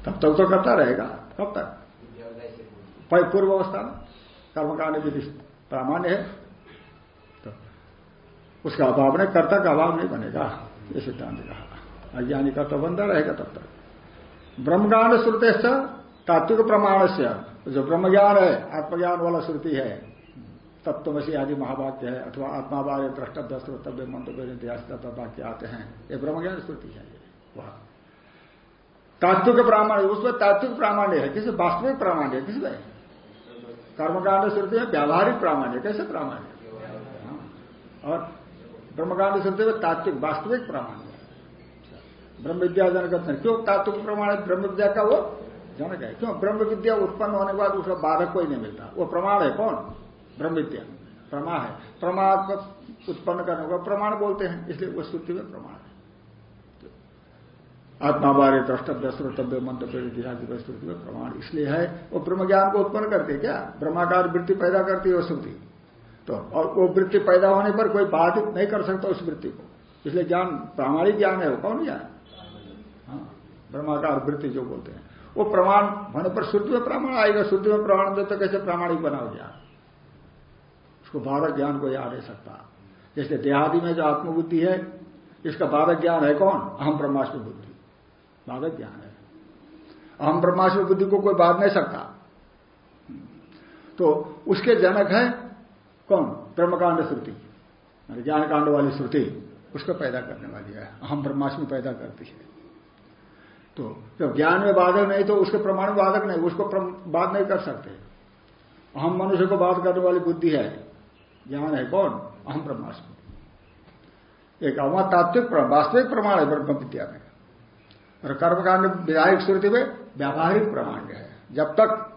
तब तक तो करता रहेगा कब तक। पूर्व अवस्था में। कर्मकांड विधि प्रामाण्य है तो उसका अभाव नहीं, कर्ता का अभाव नहीं बनेगा, ये सिद्धांत कहा। अज्ञानी तो बंदा रहेगा तब तक। ब्रह्मकांड श्रुते तात्विक प्रमाण से जो ब्रह्मज्ञान है, आत्मज्ञान वाला श्रुति है तत्वसी आदि महावाक्य है, अथवा आत्मा बारे द्रष्टव्य, श्रोतव्य मंतव्य इतिहास वाक्य आते हैं। ये ब्रह्मज्ञान श्रुति है वह। तात्विक प्रामाण्य, उसमें तात्विक प्रामाण्य है। किसी वास्तविक प्रामाण्य है किसमें कर्मकांड श्रुति में व्यावहारिक प्रामाण्य, कैसे प्रामाण्य? हाँ। और ब्रह्मकांड श्रुति में तात्विक, वास्तविक प्रामाण्य ब्रह्म विद्या जनक क्यों तात्विक प्रमाण है? ब्रह्म विद्या का वो जनक है। क्यों? ब्रह्म विद्या उत्पन्न होने के बाद उसका बाधक कोई नहीं मिलता। वो प्रमाण है, कौन? ब्रह्म विद्या प्रमा है। प्रमा को उत्पन्न करने को प्रमाण बोलते हैं, इसलिए वो में प्रमाण है। आत्मा बारे द्रष्टव्य, श्रोतव्य मंतव्य इतिहास श्रुति में प्रमाण इसलिए है। वो ब्रह्म ज्ञान को उत्पन्न करते क्या? ब्रह्माकार वृत्ति पैदा करती है वो तो और वो वृत्ति पैदा होने पर कोई बाधित नहीं कर सकता उस वृत्ति को। इसलिए ज्ञान, प्रामाणिक ज्ञान है वो। कौन ज्ञान हाँ ब्रह्माकार वृत्ति जो बोलते हैं। वो प्रमाण होने पर शुद्धि में प्रमाण आएगा। शुद्धि में प्रमाण दे तो कैसे प्रामाणिक बना हो ज्ञान? उसको बाधक ज्ञान को आ नहीं सकता जैसे देहादि में जो आत्मबुद्धि है, इसका बाधक ज्ञान है कौन? अहम ब्रह्मास्म बुद्धि। बाधक ज्ञान है। अहम ब्रह्मास्म बुद्धि को कोई बाध नहीं सकता। तो उसके जनक है कौन? ब्रह्मकांड श्रुति। ज्ञान कांड वाली श्रुति, उसको पैदा करने वाली है। अहम ब्रह्मास्मि पैदा करती है। तो जब ज्ञान में बाधक नहीं तो उसके प्रमाण में बाधक नहीं, उसको बाध नहीं कर सकते। अहम मनुष्य को बाध करने वाली बुद्धि है। ज्ञान है कौन अहम ब्रह्मास्मि। एक अवमा तात्विक वास्तविक प्रमाण है ब्रह्म विद्या में। और कर्मकांड विधायक श्रुति में व्यावहारिक प्रमाण है। जब तक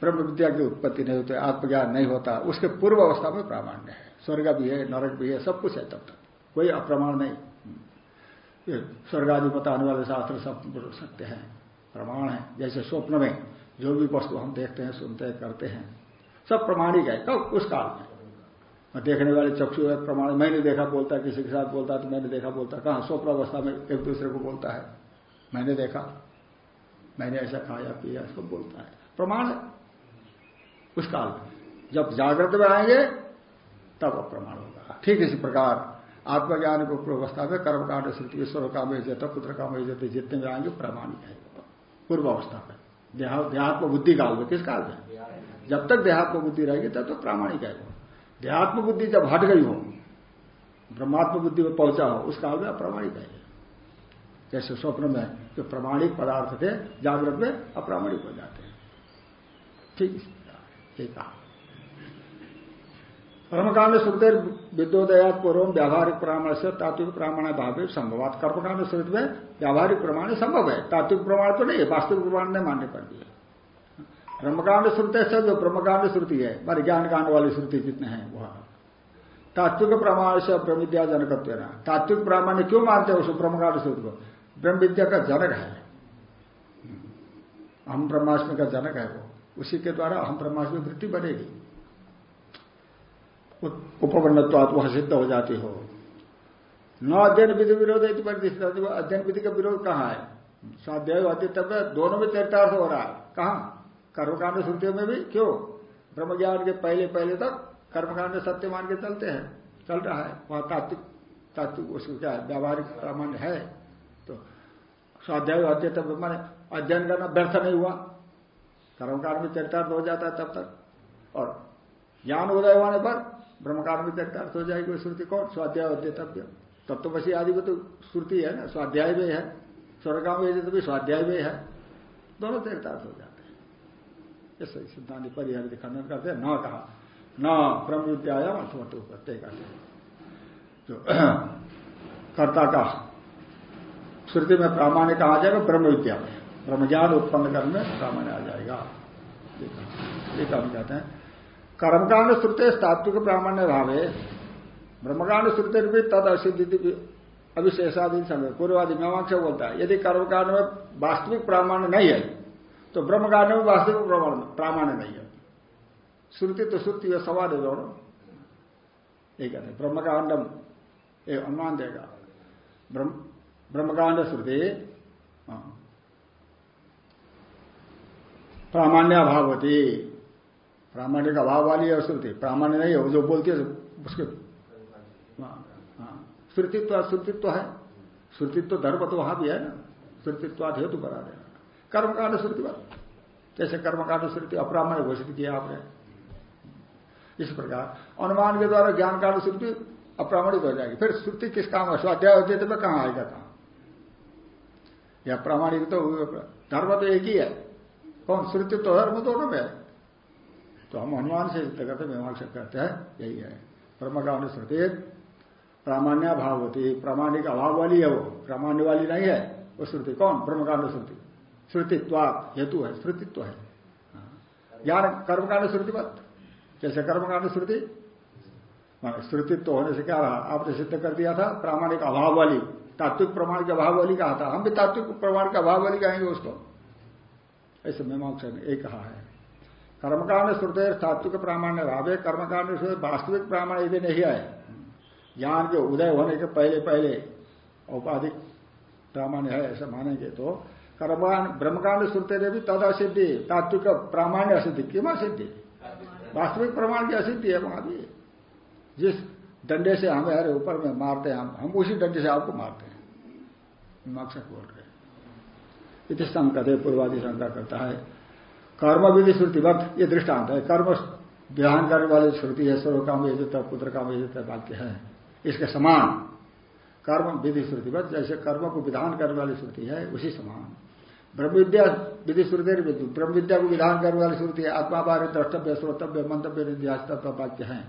ब्रह्म विद्या की उत्पत्ति नहीं होती, आत्मज्ञान नहीं होता, उसके पूर्व अवस्था में प्रामाण्य है। स्वर्ग भी है, नरक भी है, सब कुछ है तब तक। कोई अप्रमाण नहीं। स्वर्ग आदि बताने वाले शास्त्र सब सकते हैं। प्रमाण है। जैसे स्वप्न में जो भी वस्तु हम देखते हैं, सुनते हैं, करते हैं, सब प्रमाणिक है। कब? उस काल में। देखने वाले चक्षु प्रमाण, मैंने देखा बोलता है, किसी के साथ बोलता तो मैंने देखा बोलता कहा? स्वप्न अवस्था में एक दूसरे को बोलता है। मैंने देखा। मैंने ऐसा खाया, पिया, इसको बोलता है। प्रमाण उस काल में। जब जागृत में आएँगे, तब अप्रमाण होगा। ठीक इसी प्रकार, आत्मज्ञान को अवस्था में, कर्मकांड स्थिति ईश्वर का जता पुत्र का जते जितने में आएँगे प्रमाणिक है पूर्व अवस्था में। देहात्म बुद्धि काल में। किस काल में? जब तक देहात्म बुद्धि रहेगी, तब तो प्रामाणिक है देहात्म बुद्धि जब हट गई हो ब्रह्मात्म बुद्धि में पहुँचा हो, उस काल में अप्रामाणिक है। जैसे स्वप्न में जो प्रमाणिक पदार्थ थे, जागृत में अप्रामाणिक हो जाते हैं। ठीक ठीक कहा। कर्मकांड श्रुति विद्योदयात पूर्व व्यावहारिक प्रमाण से तात्विक प्रमाण भाव संभव कर्मकांड श्रुति में व्यावहारिक प्रमाण संभव है। तात्विक प्रमाण तो नहीं है, वास्तविक प्रमाण नहीं मानने पर भी ब्रह्मकांड श्रुति से जो ब्रह्मकांड श्रुति है मान ज्ञान कांड वाली श्रुति जितने हैं, वह। तात्विक प्रमाण से ब्रह्मविद्या जनकत्व तात्विक प्रमाण क्यों मानते हैं उस ब्रह्मकांड श्रुति को? ब्रह्म विद्या का जनक है। हम ब्रह्माष्टमी का जनक है वो। उसी के द्वारा हम ब्रह्माष्टमी वृत्ति बनेगी। उपवर्णत्वात वह सिद्ध हो जाती हो। न अध्ययन विधि विरोध अध्ययन विधि का विरोध कहाँ है? स्वाध्याय अध्यतव्य दोनों में चरितार्थ हो रहा है। कहा? कर्मकांड श्रुतियों में भी क्यों? ब्रह्म ज्ञान के पहले पहले तक कर्मकांड सत्य मान के चलते हैं। चल रहा है। वहाँ तात्विक तात्विक उसको क्या व्यावहारिक प्रामाण्य है। तो स्वाध्याय अध्ययन माने अध्ययन करना व्यर्थ नहीं हुआ। कर्मकांड में चरितार्थ हो जाता है तब तक। और ज्ञान उदय होने पर, ब्रह्मकांड में चरितार्थ हो जाएगी श्रुति कौन? स्वाध्याय अध्यतव्य तत्वशी आदि में तो श्रुति है ना। स्वाध्याय में है। स्वर्गा में तो भी स्वाध्याय है। दोनों चरितार्थ हो जाते सिद्धांत परिहर खंडन करते हैं, न कहा, न ब्रह्म विद्यायाम अर्थवत प्रत्येक जो कर्ता का श्रुति में प्रामाण्य कहा जाएगा ब्रह्म विद्या में। ब्रह्म ज्ञान उत्पन्न करने में प्रामाण्य आ जाएगा। ये हम कहते हैं। कर्मकांड श्रुति तात्विक प्रामाण्य भावे। ब्रह्मकांड श्रुति भी तद असिद्धि अविशेषाधीन समय पूर्वादि मीमांसा बोलता है, यदि कर्मकांड में वास्तविक प्रामाण्य नहीं है तो ब्रह्म ब्रह्मकांड में वास्तविक प्रमाण प्रामाण्य नहीं है। श्रुति तो श्रुति है सवाल है दोनों। ये कहते ब्रह्मकांडम ये अनुमान देगा। ब्रह्मकांड श्रुति। हाँ। प्रामाण्य अभावती प्रामाण्य का अभाव वाली है श्रुति। प्रामाण्य नहीं है जो बोलती है उसके हाँ, हाँ। श्रुतित्व श्रुतित्व है। श्रुतित्व धर्म तो वहाँ भी है ना। श्रुतित्वाद हेतु कर्मकांड श्रुतिवत जैसे कर्मकांड श्रुति अप्रामाण्य घोषित किया आपने। इस प्रकार। अनुमान के द्वारा ज्ञान कांड श्रुति अप्रामाणिक हो जाएगी। फिर श्रुति किस काम है? स्वाध्याय होते तो कहाँ आएगा कहाँ? यह प्रामाणिक तो धर्म तो एक ही है। कौन? श्रुति तो धर्म दोनों में तो हम हनुमान से सिद्ध करते मीमांसा करते हैं, यही है। ब्रह्मकांड श्रुति प्रामाण्य भाव होती प्रामाणिक अभाव वाली है वो। प्रामाण्य वाली नहीं है वो श्रुति। कौन? ब्रह्मकांड श्रुति श्रुतित्व हेतु है, श्रुतित्व है। ज्ञान कर्मकांड श्रुतिवत जैसे कर्मकांड श्रुति श्रुतित्व होने से क्या रहा? आपने सिद्ध कर दिया था, प्रामाणिक अभाव वाली, तात्विक प्रमाण के अभाव वाली कहा था। हम भी तात्विक प्रमाण के अभाव वाली कहेंगे उसको। ऐसे मीमांसा ने एक कहा है। कर्मकांड श्रुति तात्विक प्रामाण्य भाव है कर्मकांड श्रुति वास्तविक प्रामाण यदि नहीं आए। ज्ञान के उदय होने के पहले पहले औपाधिक प्रामाण्य है, ऐसा मानेंगे तो कर्मकांड ब्रह्मकांड श्रुति भी तद असिद्धि, तात्विक प्रामाण्य असिद्धि क्यों असिद्धि? वास्तविक प्रमाण की असिद्धि है वहाँ भी। जिस डंडे से हमें हरे ऊपर में मारते हैं, हम उसी डंडे से आपको मारते हैं। मकसद बोल रहे इति है पूर्वादि शंका करता है। कर्म विधि श्रुति वक्त ये दृष्टांत है। कर्म विधान करने वाली श्रुति है सर्व काम यजत पुत्र काम यजत, वाक्य है। इसके समान कर्म विधि श्रुति वक्त जैसे कर्म को विधान करने वाली श्रुति है, उसी समान। ब्रह्म विद्या विधि श्रुति ब्रह्म विद्या को विधान करने वाली श्रुति है, आत्मा बारे द्रष्टव्य, श्रोतव्य, मंतव्य निध्यास वाक्य है।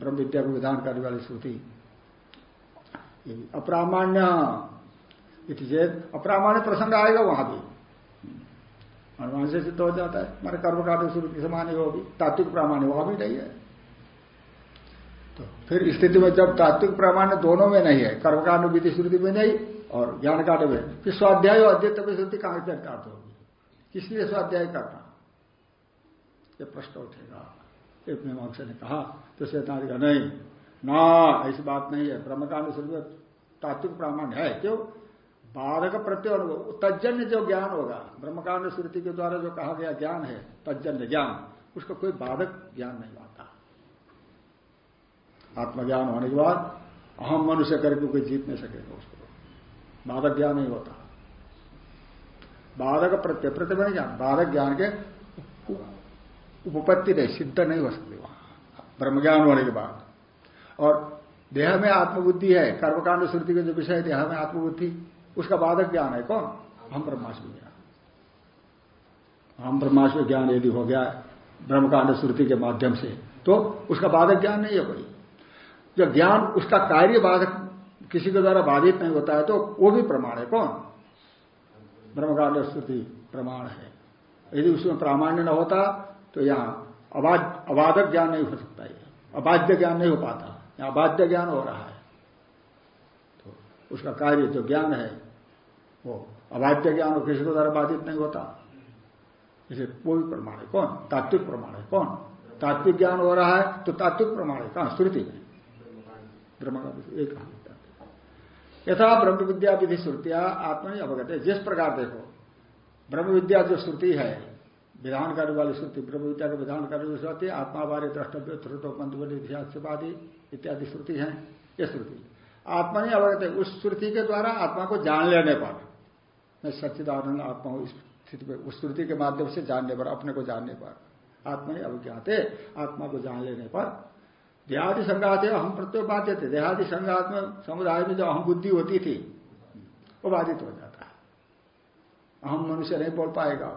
ब्रह्म विद्या को विधान करने वाली श्रुति। अप्रामाण्य चेत अप्रामाण्य प्रसंग आएगा वहाँ भी। अनुमान से सिद्ध हो जाता है। मैंने कर्म काट श्रुति समान ही होगी तात्विक प्रामाण्य वहाँ भी नहीं है। तो फिर स्थिति में जब तात्विक प्रामाण्य दोनों में नहीं है कर्मकांड विधि श्रुति में नहीं और ज्ञान कांड में। फिर स्वाध्याय और अद्यत्व श्रुति कहाँ से होगी किस लिए स्वाध्याय करना ये प्रश्न उठेगा। एक मीमांसा ने कहा तो का नहीं, ना, ऐसी बात नहीं है। ब्रह्मकांड श्रुति तात्विक प्रामाण्य है। क्यों? बाधक प्रत्यय अनुभव। तजन्य जो ज्ञान होगा, ब्रह्मकांड श्रुति के द्वारा जो कहा गया ज्ञान है तजन्य ज्ञान, उसका कोई बाधक ज्ञान नहीं आता। आत्मज्ञान होने के बाद अहम मनुष्य करके कोई जीत नहीं सकेगा उसको। बाधक ज्ञान नहीं होता बाधक प्रत्यय प्रत्यय ज्ञान बाधक ज्ञान के उपपत्ति नहीं सिद्ध नहीं हो सकती वहाँ। ब्रह्मज्ञान होने के बाद। और देह में आत्मबुद्धि है, कर्मकांड, श्रुति के जो विषय देह में आत्मबुद्धि, उसका बाधक ज्ञान है कौन? हम ब्रह्मास्म ज्ञान। हम ब्रह्मास्म ज्ञान यदि हो गया, ब्रह्मकांड, श्रुति के माध्यम से तो उसका बाधक ज्ञान नहीं है कोई। जो ज्ञान, उसका कार्य बाधक किसी के द्वारा बाधित नहीं होता है तो वो भी प्रमाण है। कौन? ब्रह्मकांड श्रुति प्रमाण है। यदि उसमें प्रामाण्य न होता तो यहाँ अबाध, अबाधक ज्ञान नहीं हो सकता है। अबाध्य ज्ञान नहीं हो पाता। यहाँ अबाध्य ज्ञान हो रहा है। तो उसका कार्य जो ज्ञान है, वो अबाध्य ज्ञान हो किसी को द्वारा बाधित नहीं होता। इसे कोई प्रमाण है। कौन? तात्विक प्रमाण है। कौन? तात्विक ज्ञान हो रहा है तो तात्विक प्रमाण है। कहाँ? श्रुति में। ब्रह्म का एक यथा ब्रह्म विद्या विधि श्रुतिया आत्मा अवगत। है जिस प्रकार देखो ब्रह्म विद्या जो श्रुति है विधान करने वाली श्रुति ब्रह्म विद्या का विधान करने वाली श्रुति आत्मा बारे द्रष्टव्य मंत्रवादी इत्यादि श्रुति है, ये श्रुति। आत्मा नहीं अवगत है उस श्रुति के द्वारा आत्मा को जान लेने पर, मैं सच्चिदानंद आत्मा हूँ, इस स्थिति में, उस श्रुति के माध्यम से जानने पर, अपने को जानने पर आत्मा नहीं अवज्ञात है आत्मा को जान लेने पर देहादि संघात है, हम प्रत्यो बाध्य थे देहादि संघात में समुदाय में जो अहम बुद्धि होती थी, वो बाधित हो जाता है। अहम मनुष्य नहीं बोल पाएगा।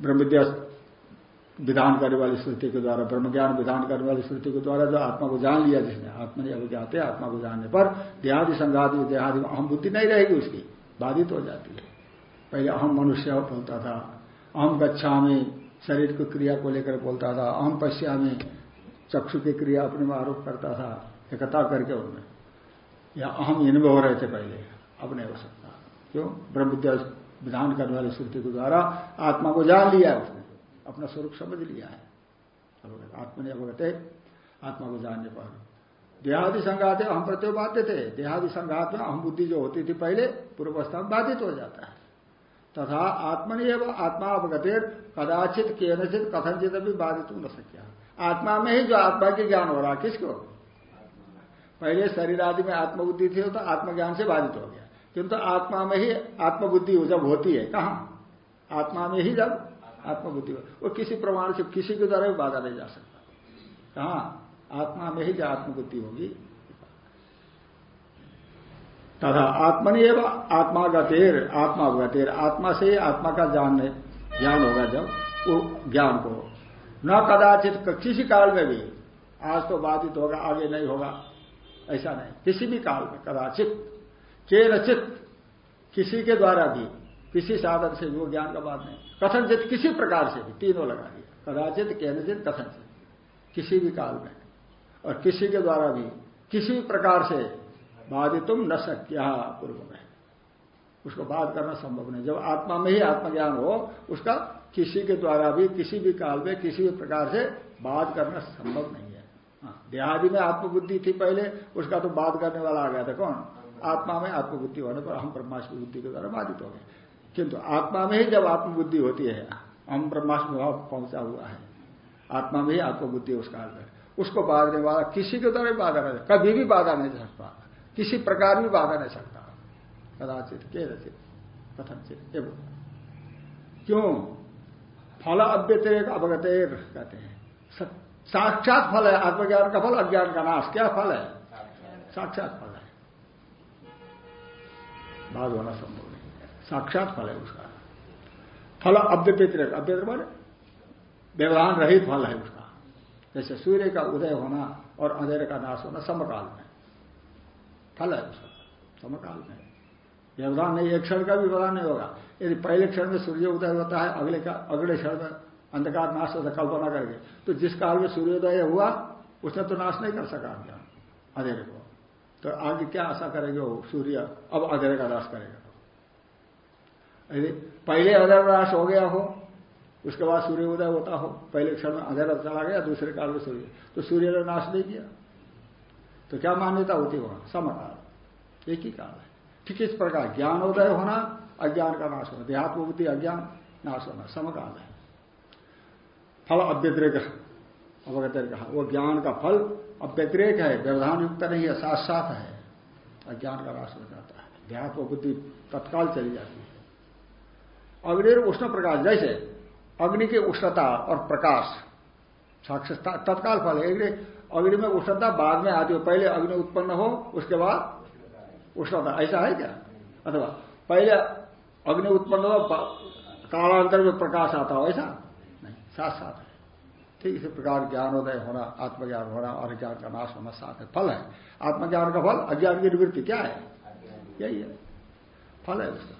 ब्रह्म विद्या विधान करने वाली श्रुति के द्वारा ब्रह्म ज्ञान विधान करने वाली श्रुति के द्वारा जो आत्मा को जान लिया जिसने, आत्मा ने अभिज्ञात है आत्मा को जानने पर देहादि संघादि देहादि अहम बुद्धि नहीं रहेगी उसकी, बाधित हो जाती है। पहले अहम मनुष्य बोलता था, अहम गच्छा में शरीर की क्रिया को लेकर बोलता था अहम पश्या में चक्षु की क्रिया अपने में आरोप करता था एकता करके उनमें। या अहम इनमें हो रहे थे पहले, अब नहीं हो सकता। क्यों? ब्रह्म विद्या विधान करने वाली श्रुति के द्वारा आत्मा को जान लिया है उसने, अपना स्वरूप समझ लिया है। आत्मा ने अवगत आत्मा को जानने पर। देहादि संघात हम प्रत्यो बाध्य थे। देहादि संघात में अहम बुद्धि जो होती थी पहले पूर्वस्था में बाधित हो जाता है। तथा आत्मनि एवं आत्मा अवगतिर कदाचित केनचित कथनचित भी बाधित न सक्या आत्मा में ही जो आत्मा के ज्ञान हो रहा किसको? पहले शरीर आदि में आत्मबुद्धि थी तो आत्मज्ञान से बाधित हो गया। किंतु आत्मा में ही आत्मबुद्धि जब होती है, कहा? आत्मा में ही जब आत्मबुद्धि हो। वो किसी प्रमाण से किसी के द्वारा भी बाधा नहीं जा सकता। कहा? आत्मा में ही जो आत्मबुद्धि होगी तथा आत्मनि एवं आत्मा गतेर आत्मा गतेर आत्मा से आत्मा का ज्ञान ज्ञान होगा जब ज्ञान को। न कदाचित किसी काल में भी आज तो बाधित होगा, आगे नहीं होगा। ऐसा नहीं। किसी भी काल में कदाचित। के रचित किसी के द्वारा भी, किसी साधन से वो ज्ञान का बात नहीं। कथनचित किसी प्रकार से भी, तीनों लगा दिया। कदाचित कहनचित कथनचित। किसी भी काल में। और किसी के द्वारा भी, किसी प्रकार से बाधित तुम न सक्या पूर्व में उसको बात करना संभव नहीं। जब आत्मा में ही आत्मज्ञान हो उसका किसी के द्वारा भी किसी भी काल में किसी भी प्रकार से बात करना संभव नहीं है। हाँ, देहादि में आत्मबुद्धि थी पहले उसका तो बात करने वाला आ गया था कौन? आत्मा में आत्मबुद्धि होने पर हम ब्रह्मास्म बुद्धि के द्वारा बाधित हो गए। किंतु आत्मा में ही जब आत्मबुद्धि होती है हम ब्रह्मास्म भाव पहुँचा हुआ है। आत्मा में ही आत्मबुद्धि उस काल में। उसको बाधने वाला किसी के द्वारा भी बाधा कभी भी बाधा नहीं सकता किसी प्रकार भी बाधा नहीं सकता कदाचित के रचित कथनचित क्यों? फल अव्यतिरेक अवगतेर कहते हैं। साक्षात फल है, आत्मज्ञान का फल, अज्ञान का नाश। क्या फल है? साक्षात फल है। बाध होना संभव नहीं है। साक्षात फल है उसका। फल अव्यतिरेक माने व्यवधान रहित फल है उसका। जैसे सूर्य का उदय होना और अंधेरे का नाश होना समकाल में। फल है उसका, समकाल में व्यवधान नहीं एक क्षण का भी व्यवधान नहीं होगा। यदि पहले क्षण में सूर्य उदय होता है, अगले का, अगले क्षण में अंधकार नाश होता कल्पना करके। तो जिस काल में सूर्योदय हुआ, उसने तो नाश नहीं कर सका ज्ञान अधेरे को। तो आगे क्या आशा करेंगे वो? सूर्य अब अंधेरे का नाश करेगा। यदि पहले अंधेरा नाश हो गया हो, उसके बाद सूर्योदय होता हो, पहले क्षण में अंधेरा चला गया, दूसरे काल में सूर्य। तो सूर्य ने नाश नहीं किया। तो क्या मान्यता होती है वहाँ? समकाल एक ही काल है। ठीक इस प्रकार ज्ञानोदय होना, अज्ञान का नाश होना। देहात्म बुद्धि अज्ञान नाश होना। समकाल है। फल अव्यतिरेक। अवगत कहा। वो ज्ञान का फल अव्यतिरेक है व्यवधान युक्त नहीं है साथ साथ है। अज्ञान का नाश हो जाता है। देहात्म बुद्धि तत्काल चली जाती है। अग्निर उष्ण प्रकाश, जैसे अग्नि की उष्णता और प्रकाश साक्षरता तत्काल फल है। अग्नि में उष्णता बाद में आती हो, पहले अग्नि उत्पन्न हो, उसके बाद उष्णता। ऐसा है क्या? अथवा पहले अग्नि उत्पन्न हो कालांतर में प्रकाश आता हो, ऐसा? नहीं साथ साथ ठीक इसी प्रकार ज्ञानोदय होना, आत्मज्ञान होना, और ज्ञान का नाश होना साथ है फल है। आत्मज्ञान का फल, अज्ञान की निवृत्ति क्या है? यही है। फल है उसका।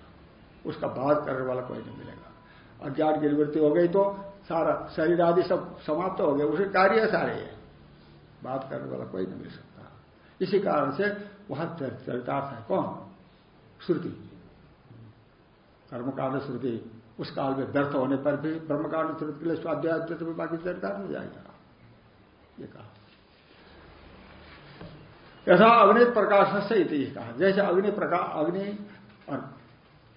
उसका बात करने वाला कोई नहीं मिलेगा। अज्ञान की निवृत्ति हो गई तो सारा शरीर आदि सब समाप्त हो गए उसके कार्य सारे है। बात करने वाला कोई नहीं मिल सकता। इसी कारण से वह चरितार्थ है कौन? श्रुति। कर्मकांड श्रुति। उस काल में व्यर्थ होने पर भी ब्रह्मकांड श्रुति के लिए स्वाध्याय तो बाकी चरितार्थ हो जाएगा। ये कहा। यथा अग्नि प्रकाश से कहा। जैसे अग्नि प्रकाश अग्नि और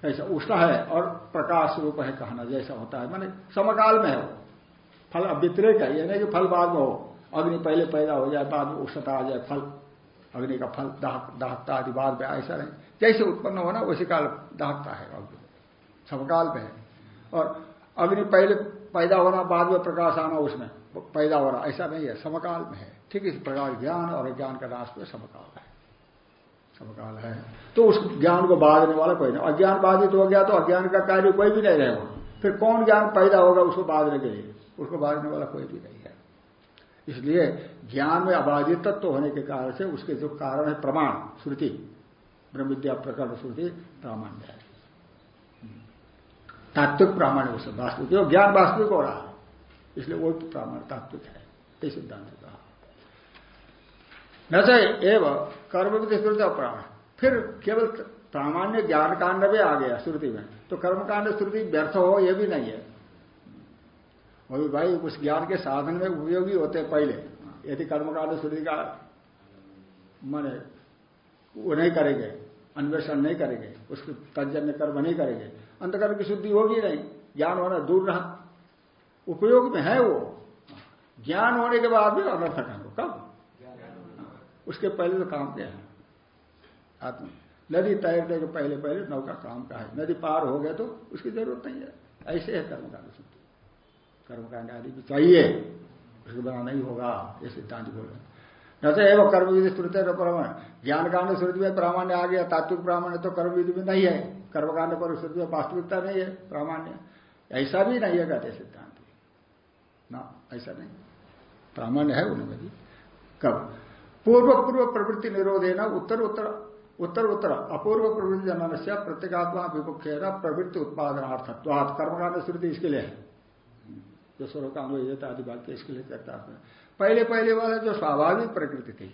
ऐसा उष्ण है और प्रकाश रूप है कहना जैसा होता है। माने समकाल में है। वो फल अव्यतिरेक है। यह नहीं कि फल बाद में हो। अग्नि पहले पैदा हो जाए, बाद में उष्णता आ जाए, फल, अग्नि का फल दाहकता आदि बाद में ऐसा नहीं। जैसे उत्पन्न होना, उसी काल दाहकता है अग्नि। समकाल में है। और अग्नि पहले पैदा होना, बाद में प्रकाश आना, उसमें पैदा हो रहा ऐसा नहीं है। समकाल में है। ठीक इस प्रकार ज्ञान और अज्ञान का नाश में समकाल है। समकाल है। तो उस ज्ञान को बाधने वाला कोई नहीं। अज्ञान बाधित हो गया तो अज्ञान का कार्य कोई भी नहीं रहेगा। फिर कौन ज्ञान पैदा होगा, उसको बाधने के लिए? उसको बाधने वाला कोई भी नहीं। इसलिए ज्ञान में अबाधित तत्व होने के कारण से उसके जो कारण है प्रमाण, श्रुति। ब्रह्म विद्या प्रकरण श्रुति प्रामाण्य है। तात्विक प्रामाण्य उसे, वास्तविक। ज्ञान वास्तविक हो रहा है। इसलिए वो प्रामाण तात्विक है। ये सिद्धांत कहा। न एव कर्म विधि प्राण फिर केवल प्रामाण्य ज्ञान कांड भी आ गया श्रुति में। तो कर्मकांड, श्रुति व्यर्थ हो यह भी नहीं है। वही भाई, उस ज्ञान के साधन में उपयोगी होते पहले। यदि कर्मकांड श्रुति का माने वो नहीं करेंगे, अन्वेषण नहीं करेंगे, उसके तजन्य कर्म नहीं करेंगे, अंतकर्म की शुद्धि होगी नहीं, ज्ञान होना दूर रहा। उपयोग में है वो। ज्ञान होने के बाद भी अनर्थक है कब? उसके पहले तो काम क्या है? आत्मा। नदी तैरने के पहले पहले नौका काम का है। नदी पार हो गए तो उसकी ज़रूरत नहीं है। ऐसे है कर्मकांड शुद्धि। कर्मकांड आदि भी चाहिए। उसके बना नहीं होगा, ये सिद्धांत बोल रहे न तो एवं कर्म विधि श्रुति न प्रमाण ज्ञान कांड श्रुति में प्रामाण्य आ गया, तात्विक प्रामाण्य तो कर्म विधि में नहीं है। कर्मकांड पर श्रुति में वास्तविकता नहीं है प्रामाण्य ऐसा भी नहीं है, कहते सिद्धांत। ना, ऐसा नहीं। प्रामाण्य है उनमें भी। कब? पूर्व पूर्व प्रवृत्ति निरोधे ना उत्तर उत्तर उत्तर उत्तर अपूर्व प्रवृत्ति जनन प्रत्येगात्मा विमुख्य प्रवृत्ति उत्पादनार्थत्वाद कर्मकांड श्रुति इसके लिए है। जो स्वर काम आदि वाक्य इसके लिए करता है। पहले पहले वाला जो स्वाभाविक प्रकृति थी,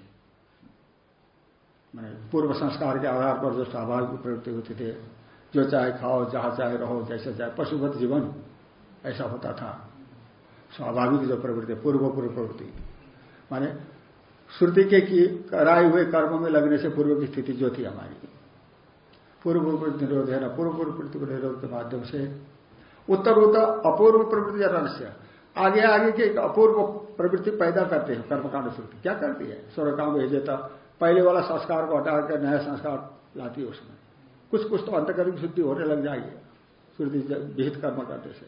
मैंने पूर्व संस्कार के आधार पर जो स्वाभाविक प्रवृत्ति होती थी, जो चाहे खाओ, जहाँ चाहे रहो, जैसे चाहे पशुपत जीवन, ऐसा होता था। स्वाभाविक जो प्रवृत्ति पूर्व पूर्व प्रवृत्ति। माने श्रुति के की, कराए हुए कर्म में लगने से पूर्व की स्थिति जो थी हमारी। पूर्व पूर्व निरोध है ना पूर्व पूर्व प्रवृत्ति निरोध के माध्यम से उत्तर उत्तर अपूर्व प्रवृत्ति रहस्य। आगे आगे के एक अपूर्व प्रवृत्ति पैदा करते हैं, कर्मकांड श्रुति क्या करती है? स्वर्ग काम भेज देता। पहले वाला संस्कार को हटा कर नया संस्कार लाती है उसमें। कुछ कुछ तो अंतकर्म शुद्धि होने लग जाएगी। श्रुति विहित कर्म करने से।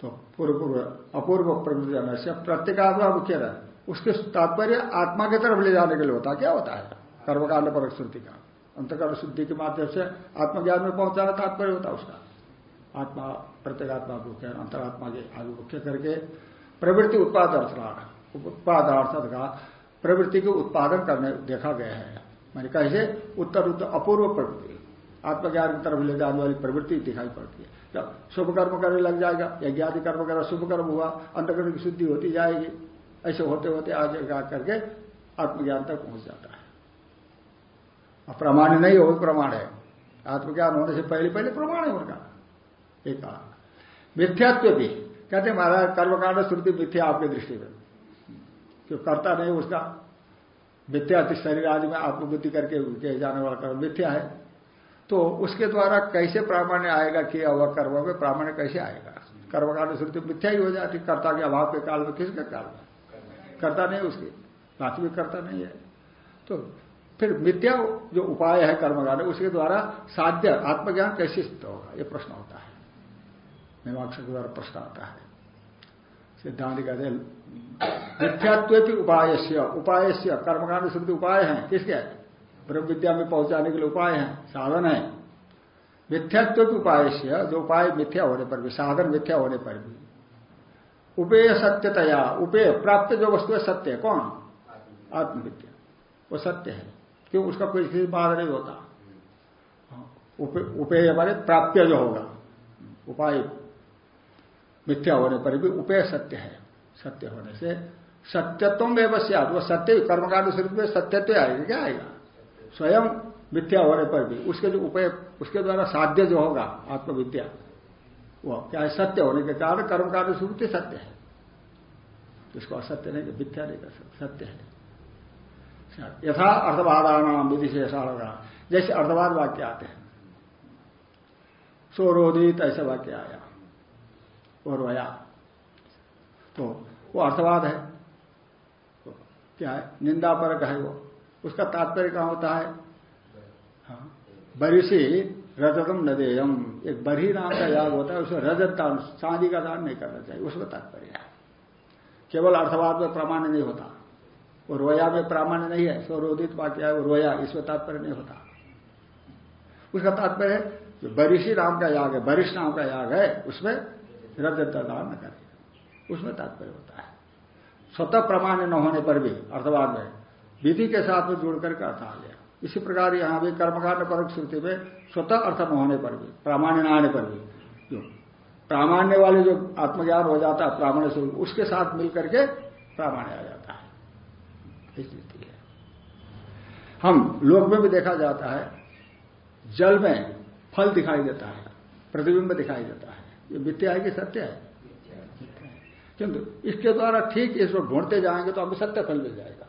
तो पूर्व पूर्व अपूर्व प्रवृत्ति से प्रत्येगात्मा मुख्य रहे। उसके तात्पर्य आत्मा की तरफ़ ले जाने के लिए होता क्या होता है? कर्मकांड पर श्रुति का। अंतकर्म शुद्धि के माध्यम से आत्मज्ञान में पहुंचाना तात्पर्य होता है उसका। आत्मा, प्रत्येगात्मा मुख्य अंतरात्मा के आगे मुख्य करके प्रवृत्ति उत्पाद अर्थ उत्पाद का प्रवृत्ति के उत्पादन करने देखा गया है। मैंने कैसे उत्तर उत्तर अपूर्व प्रवृत्ति, आत्मज्ञान की तरफ़ ले जाने वाली प्रवृत्ति दिखाई पड़ती है। जब शुभ कर्म करने लग जाएगा, यज्ञादि कर्म कर, शुभ कर्म हुआ अंतकर्म की शुद्धि होती जाएगी, ऐसे होते होते आगे करके आत्मज्ञान तक पहुँच जाता है। प्रमाण नहीं हो प्रमाण है। आत्मज्ञान होने से पहले पहले प्रमाण है उनका। एक कहा। मिथ्यात्व भी। कहते महाराज, कर्मकांड श्रुति मिथ्या आपके दृष्टि में। जो करता नहीं उसका? मिथ्या शरीर आदि में आत्मबुद्धि करके जाने वाला कर्म मिथ्या है। तो उसके द्वारा कैसे प्रामाण्य आएगा किया हुआ कर्म में? प्रामाण्य कैसे आएगा? कर्मकांड श्रुति मिथ्या ही हो जाती। कर्ता के अभाव के काल में किसके काल में करता नहीं उसकी। वास्तविक करता नहीं है। तो फिर मिथ्या जो उपाय है कर्मकांड, उसके द्वारा साध्य आत्मज्ञान कैसे होगा? ये प्रश्न होता है। मीमांसा के द्वारा प्रश्न आता है। सिद्धांत कहते हैं मिथ्यात्व की उपाय से उपाय से कर्मकांड शुद्ध उपाय है। किसके? ब्रह्म विद्या में पहुँचाने के लिए उपाय है, साधन है। मिथ्यात्व की उपाय से जो उपाय मिथ्या होने पर भी, साधन मिथ्या होने पर भी। उपेय सत्यतया, उपेय, प्राप्त जो वस्तु है, सत्य है। कौन? आत्मविद्या। वो सत्य है। क्यों? उसका कोई किसी बाध नहीं होता। उपेय हमारे प्राप्य जो होगा। उपाय मिथ्या होने पर भी उपय सत्य है। सत्य होने से सत्यत्व व्यवस्यात वो सत्य कर्मकांड में सत्यत्व आएगा। क्या आएगा? स्वयं मिथ्या होने पर भी उसके जो उपय, उसके द्वारा साध्य जो होगा, आत्मविद्या, वो क्या है? सत्य होने के कारण कर्मकांड स्वरूप सत्य है। इसको असत्य नहीं, मिथ्या नहीं कर सकते, सत्य है। यथा अर्थवादानाम विधि से ऐसा जैसे अर्थवाद वाक्य आते हैं। सोरोधित ऐसा वाक्य आया। और वया। तो वो अर्थवाद है। तो क्या है? निंदा पर है वो। उसका तात्पर्य कहाँ होता है? हाँ, बरिशी रजतम नदेयम एक बरही नाम का याग होता है उसमें रजत दान चांदी का दान नहीं करना चाहिए उसका तात्पर्य है। केवल अर्थवाद में प्रमाण नहीं होता। और रोया में प्रामाण्य नहीं है स्वरोधित वाक्य है वो रोया इसमें तात्पर्य नहीं होता। उसका तात्पर्य जो बरिशी नाम का याग है बरिश नाम का याग है उसमें रजत दान न करे उसमें तात्पर्य होता है। स्वतः प्रमाण न होने पर भी, अर्थवाद में विधि के साथ में जुड़ करके अर्थ आ गया इसी प्रकार यहाँ भी कर्मकांड परक श्रुति में स्वतः अर्थ न होने पर भी, प्रामाण्य न आने पर भी जो प्रामाण्य वाले जो आत्मज्ञान हो जाता है, प्रामाण्य स्वरूप उसके साथ मिलकर के प्रामाण्य आ जाता है। स्थिति है। हम लोक में भी देखा जाता है, जल में फल दिखाई देता है, प्रतिबिंब दिखाई देता है। ये मिथ्या है कि सत्य है? किंतु इसके द्वारा ठीक इसको ढूंढते जाएँगे तो हमें सत्य फल मिल जाएगा।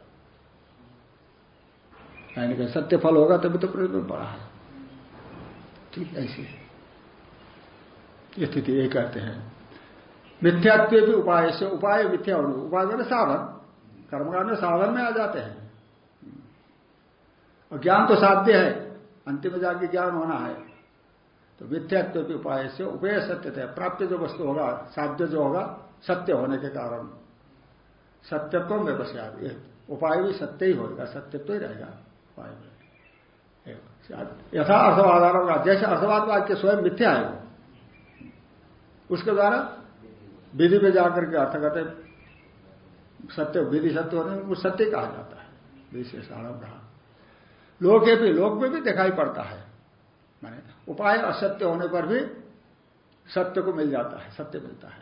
यानी कि सत्य फल होगा तभी तो प्रतिबिंब पड़ा है। ठीक ऐसी। स्थिति ये कहते हैं। मिथ्यात्व भी उपाय से उपाय मिथ्या उपाय मैंने साधन। कर्मकांड साधन में आ जाते हैं। और ज्ञान तो साध्य है। अंतिम जाके ज्ञान होना है। तो मिथ्यात्व उपाय से उपेय सत्य थे। प्राप्त जो वस्तु होगा, साध्य जो होगा, सत्य होने के कारण। सत्यत्व में बस उपाय भी सत्य ही होगा सत्यत्व ही रहेगा उपाय में। यथा अर्थवाद होगा जैसे अर्थवाद वाक्य स्वयं मिथ्या है उसके द्वारा विधि में जाकर के अर्थ करते सत्य, विधि सत्य होने में सत्य कहा जाता है। विशेषण कहा लोक भी, लोक में भी दिखाई पड़ता है। माने उपाय असत्य होने पर भी सत्य को मिल जाता है, सत्य मिलता है,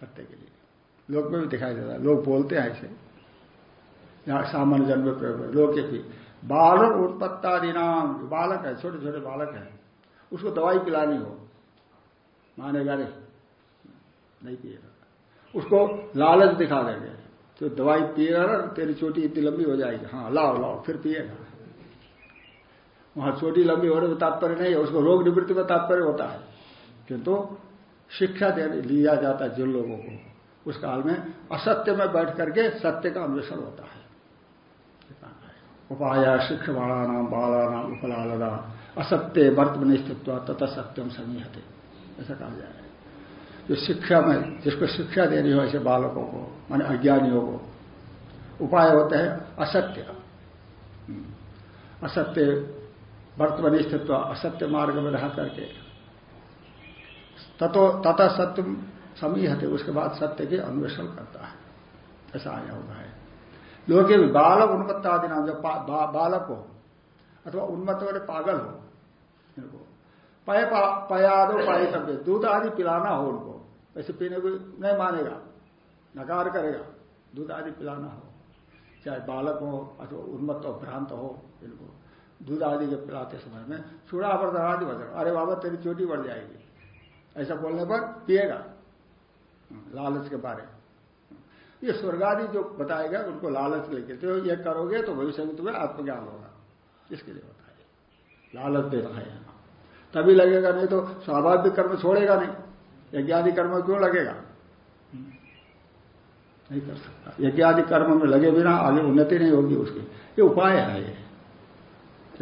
सत्य के लिए। लोक में भी दिखाई देता है, लोग बोलते हैं ऐसे। यहाँ सामान्य जन्म प्रयोग लोग भी। बालक उत्पत्तादि नाम बालक है छोटे छोटे बालक है, उसको दवाई पिलानी हो मानेगा नहीं नहीं पिएगा उसको लालच दिखा देंगे तो दवाई पिएगा तेरी चोटी इतनी लंबी हो जाएगी। हाँ लाओ लाओ, फिर पिएगा। वहाँ चोटी लंबी होने में तात्पर्य नहीं है, उसको रोग निवृत्ति में तात्पर्य होता है। किंतु शिक्षा देने लिया जाता है जिन लोगों को। उस काल में असत्य में बैठ करके सत्य का अन्वेषण होता है। उपाय शिक्ष बाला नाम बाला नाम उपलालदा असत्य वर्तमान तथा सत्यम समीहते। ऐसा कहा जाए जो शिक्षा में, जिसको शिक्षा देनी हो ऐसे बालकों को, माने अज्ञानियों को, उपाय होते हैं असत्य। असत्य वर्तमान स्थित्व असत्य मार्ग में रह करके। तथा सत्य समीहते, उसके बाद सत्य के अन्वेषण करता है। ऐसा आया होगा है। लोग के बालक, उन्मत्त आदि नाम, जब बालक हो, अथवा उन्मत्त वाले पागल हो इनको पय पयादो पाई दूध आदि पिलाना हो उनको, वैसे पीने को नहीं मानेगा, नकार करेगा, दूध आदि पिलाना हो, चाहे बालक हो, अथवा उन्मत्त भ्रांत हो, इनको दूध आदि के पिलाते समय में चूड़ा वर्धन आदि वज़न अरे बाबा, तेरी चोटी बढ़ जाएगी। ऐसा बोलने पर पिएगा। लालच के बारे ये स्वर्ग आदि जो बताएगा, उनको लालच लेके तो ये करोगे तो भविष्य में तुम्हें आत्मज्ञान होगा। इसके लिए बताइए लालच दे रहा है तभी लगेगा, नहीं तो स्वाभाविक कर्म छोड़ेगा नहीं। यज्ञादि कर्म क्यों लगेगा? नहीं कर सकता। यज्ञादि कर्म में लगे बिना आगे उन्नति नहीं होगी उसकी। ये उपाय है ये।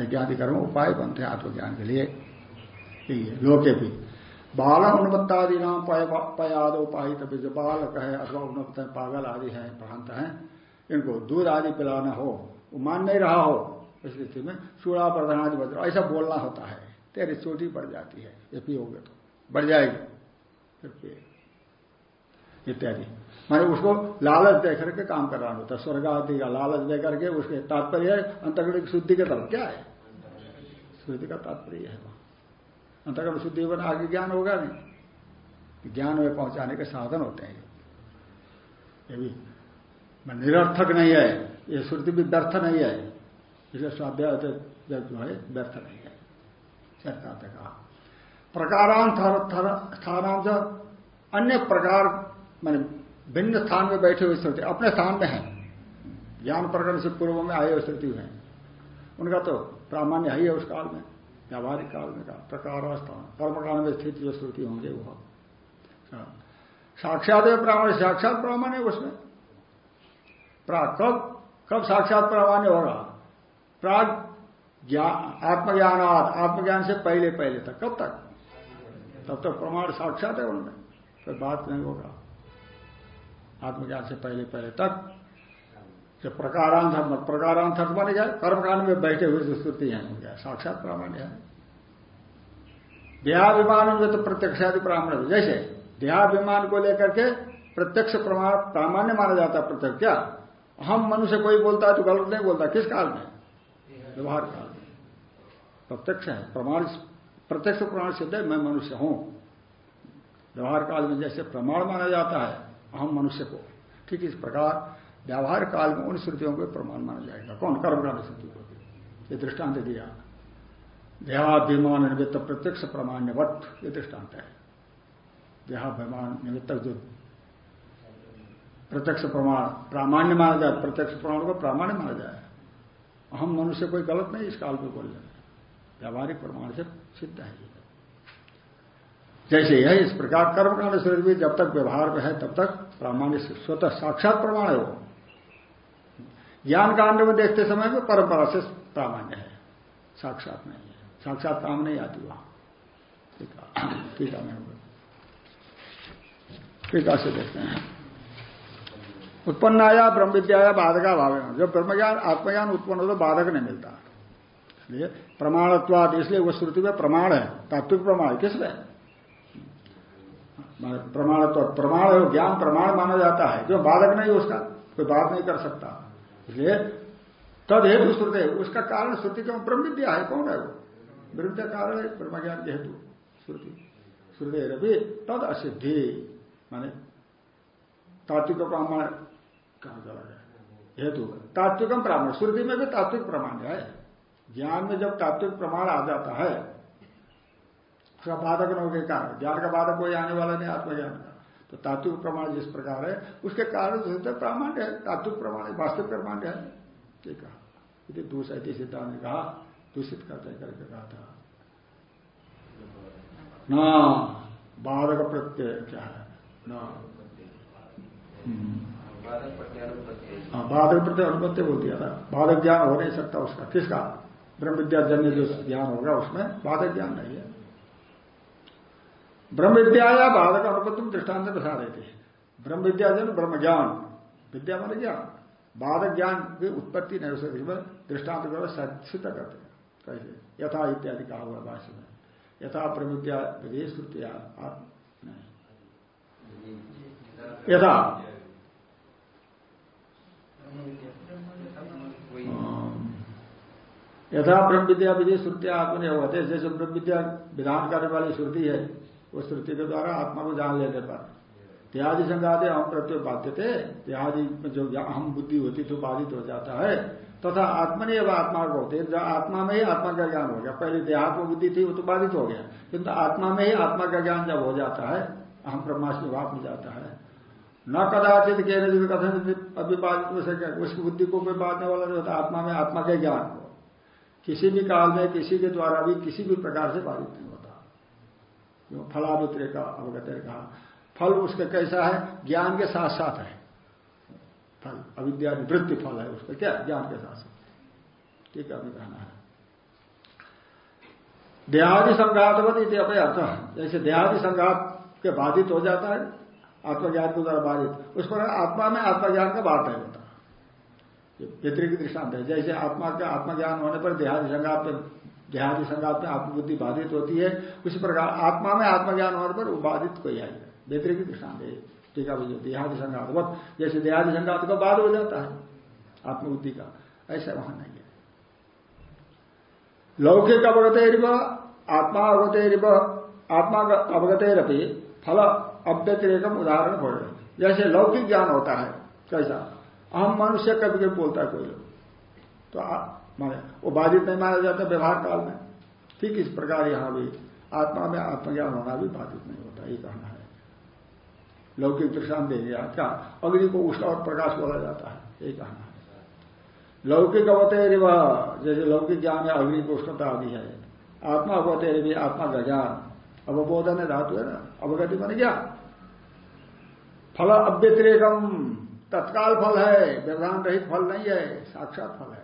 यज्ञादि कर्म उपाय बनते हैं आत्मज्ञान के लिए लोके भी। बाल उन्मत्तादि नाम पयाद तभी जो बालक है अथवा उन्मत्त पागल आदि है, भ्रांत है, इनको दूध आदि पिलाना हो, वो मान नहीं रहा हो, इस स्थिति में चूड़ा प्रधान आदि वज्र, ऐसा बोलना होता है, तेरी चोटी बढ़ जाती है, ये पियोगे तो बढ़ जाएगी, फिर इत्यादि। माने उसको लालच दे करके काम कराना होता है। स्वर्ग आदि का लालच दे करके उसके तात्पर्य अंतर्गण की शुद्धि के तरफ़ क्या है? शुद्धि का तात्पर्य है। अंतर्गण शुद्धि बना आगे ज्ञान होगा नहीं। ज्ञान में पहुँचाने के साधन होते हैं। ये भी निरर्थक नहीं है, ये श्रुति भी व्यर्थ नहीं है। इसलिए स्वाध्याय जो है व्यर्थ नहीं है। चर्चा कहा प्रकारांतर स्थानांतर अन्य प्रकार, मान भिन्न स्थान में बैठे हुए श्रुति अपने स्थान में है। ज्ञान प्रकरण से पूर्व में आए श्रुति हैं। उनका तो प्रामाण्य है ही है उस काल में, व्यावहारिक काल में का प्रकार स्थान कर्मकाल में स्थित जो श्रुति होंगे वह साक्षात प्रामाण्य साक्षात प्रामाण्य उसमें। कब कब साक्षात प्रामाण्य होगा? प्राग आत्मज्ञान आत्मज्ञान से पहले पहले तक, कब तक? तब तक प्रमाण साक्षात है उनमें। कोई बात नहीं होगा। आत्मज्ञान से पहले पहले तक, जब प्रकारांतर प्रकारांतर माने क्या कर्मकांड में बैठे हुए जो स्तुति है क्या साक्षात प्रामाण्य है। देहाभिमान में तो प्रत्यक्ष आदि प्रामाण्य जैसे देहाभिमान को लेकर के प्रत्यक्ष प्रमाण प्रामाण्य माना जाता है प्रत्यक्ष। क्या हम मनुष्य कोई बोलता है तो गलत नहीं बोलता। किस काल में? व्यवहार काल में। प्रत्यक्ष है। प्रमाण, प्रत्यक्ष प्रमाण सिद्ध है, मैं मनुष्य हूँ। व्यवहार काल में जैसे प्रमाण माना जाता है हम मनुष्य को। ठीक इस प्रकार व्यवहार काल में उन श्रुतियों को प्रमाण माना जाएगा। कौन? कर्मकांड श्रुति को। ये दृष्टांत दिया। देहाभिमान निमित्त प्रत्यक्ष प्रमाण्यवत, ये दृष्टांत है। देहाभिमान निमित्त जो प्रत्यक्ष प्रमाण, प्रामाण्य माना जाए, प्रत्यक्ष प्रमाण को प्रामाण्य माना जाए। हम मनुष्य कोई गलत नहीं इस काल में बोलने में व्यावहारिक प्रमाण से सिद्ध है जैसे यह इस प्रकार कर्म कर्मकांड शरीर भी जब तक व्यवहार में है, तब तक प्रामाण्य स्वतः साक्षात प्रमाण है वो। ज्ञान कांड में देखते समय में परंपरा से प्रामाण्य है। साक्षात नहीं है। साक्षात काम नहीं आती वहाँ। टीका में टीका से देखते हैं। उत्पन्न आया ब्रह्म विद्या बाधका भाव जब ब्रह्मज्ञान, आत्मज्ञान उत्पन्न हो तो बाधक नहीं मिलता। प्रमाणत्वाद, इसलिए वो श्रुति में प्रमाण है, तात्विक प्रमाण किसमें? प्रमाण तो प्रमाण है ज्ञान प्रमाण माना जाता है। जो बाधक नहीं, उसका कोई बात नहीं कर सकता। इसलिए तद हेतु श्रुति, उसका कारण श्रुति क्यों ब्रह्म विद्या है, कौन है वो? ब्रह्म विद्या कारण है ब्रह्म ज्ञान के हेतु श्रुति। श्रुति रवि तद असिद्धि। माने तात्विक प्रमाण कहा चला गया? हेतु। तात्विकम प्रमाण श्रुति में भी तात्विक प्रमाण है। ज्ञान में जब तात्विक प्रमाण आ जाता है उसका बाधक न के कारण ज्ञान का बाधक कोई आने वाला नहीं आत्मज्ञान का। तो तात्विक प्रमाण जिस प्रकार है उसके कारण प्रामाण्य है तात्विक प्रमाण है वास्तविक प्रमाण है। ये कहा। यदि दूसरे सिद्धांत ने कहा दूषित करते करके कहा था। न बाधक प्रत्यय क्या है? न। हाँ बाधक प्रत्यय अनुपत्य बोल दिया था। बाधक ज्ञान हो नहीं सकता उसका। किसका? ब्रह्म विद्या जन्य जो ज्ञान होगा उसमें बाधक ज्ञान नहीं है। ब्रह्म विद्या या बाधक अनुपत्ति दृष्टांत बता रहे थे ब्रह्म विद्या जन ब्रह्म ज्ञान। विद्या मान ज्ञान। बाधक ज्ञान की उत्पत्ति नहीं हो सकती दृष्टांत को सिद्ध करते कैसे? यथा इत्यादि कहा हुआ भाष्य में। यथा ब्रह्म विद्या विदेश श्रुतिया यथा। यथा ब्रह्म विद्या विधि श्रुति आत्मनि होते। जैसे ब्रह्म विद्या विधान करने वाली श्रुति है उस श्रुति के द्वारा आत्मा को जान लेने पर त्यादि संगाते हम प्रत्यय बाध्य थे त्यादि में जो अहम बुद्धि होती तो बाधित हो जाता है। तथा आत्मनि अब आत्मा को होते आत्मा में ही आत्मा का ज्ञान हो गया। पहले देहात्म बुद्धि थी, वो तो बाधित हो गया। किंतु आत्मा में ही आत्मा का ज्ञान जब हो जाता है अहम ब्रह्मास्म भाव में जाता है। न कदाचित कह रहे कथन हो सके। उसकी बुद्धि को कोई बांधने वाला नहीं होता, आत्मा में आत्मा के ज्ञान को। किसी भी काल में, किसी के द्वारा भी, किसी भी प्रकार से बाधित नहीं होता। फलाभित्र का अवगत कहा फल उसका कैसा है? ज्ञान के साथ साथ है। फल अविद्या वृत्ति फल है उसका। क्या? ज्ञान के साथ साथ ठीक है अभी कहना है। देहादि संघातवत अपने अर्थ। जैसे देहादि संघात के बाधित हो जाता है, आत्मज्ञान के द्वारा बाधित। उस पर आत्मा में आत्मज्ञान का बात नहीं होता। व्यतिरिक्त दृष्टांत है। जैसे आत्मा का आत्मज्ञान होने पर देहादि संघात देहादि संघात में आत्मबुद्धि बाधित होती है, उसी प्रकार आत्मा में आत्मज्ञान होने पर वो बाधित कोई आई व्यतिरिक्त दृष्टांत है ठीक है देहादि संघात वक्त जैसे देहादि संघात का बाद हो जाता है, आत्मबुद्धि का, ऐसा वहाँ नहीं है। लौकिक अवगत आत्मा अवगत आत्मा का अवगत फल अव्यतिरेकम उदाहरण बोल रहे जैसे लौकिक ज्ञान होता है, कैसा? अहम मनुष्य कभी कभी बोलता है कोई लोग। तो माने, वो बाधित नहीं माना जाता व्यवहार काल में। ठीक इस प्रकार यहाँ भी आत्मा में आत्मज्ञान होना भी बाधित नहीं होता, ये कहना है। लौकिक दृष्टान दिया क्या? अग्नि को उष्ण और प्रकाश बोला जाता है, ये कहना है। लौकिक अवतेर जैसे लौकिक ज्ञान है अग्नि को उष्णता आदि है, आत्मा अवतेर भी आत्मा का ज्ञान अवबोधन है, धातु है ना? अवगति बन गया फल अव्यतिरेकम, तत्काल फल है, व्यवधान रहित फल नहीं है, साक्षात फल है।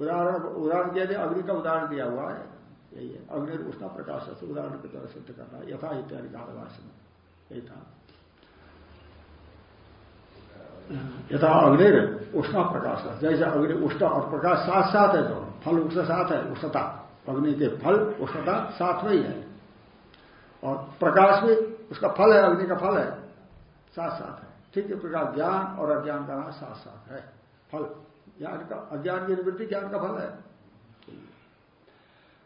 उदाहरण उदाहरण दिया दिया अग्नि का उदाहरण दिया हुआ है। यही है। अग्नि उष्णा प्रकाश से उदाहरण की तरह सिद्ध करना यथा इत्यादि कालवास में यही था। यथा अग्नि उष्णा प्रकाश। जैसे अग्नि उष्ण और प्रकाश साथ साथ है दोनों। फल उसके साथ है, उष्णता। अग्नि के फल, उष्णता साथ में ही है। और प्रकाश भी उसका फल है, अग्नि का फल है, साथ साथ है। ठीक है प्रकार ज्ञान और अज्ञान का साथ साथ है। फल। ज्ञान का अज्ञान की निवृत्ति ज्ञान का फल है।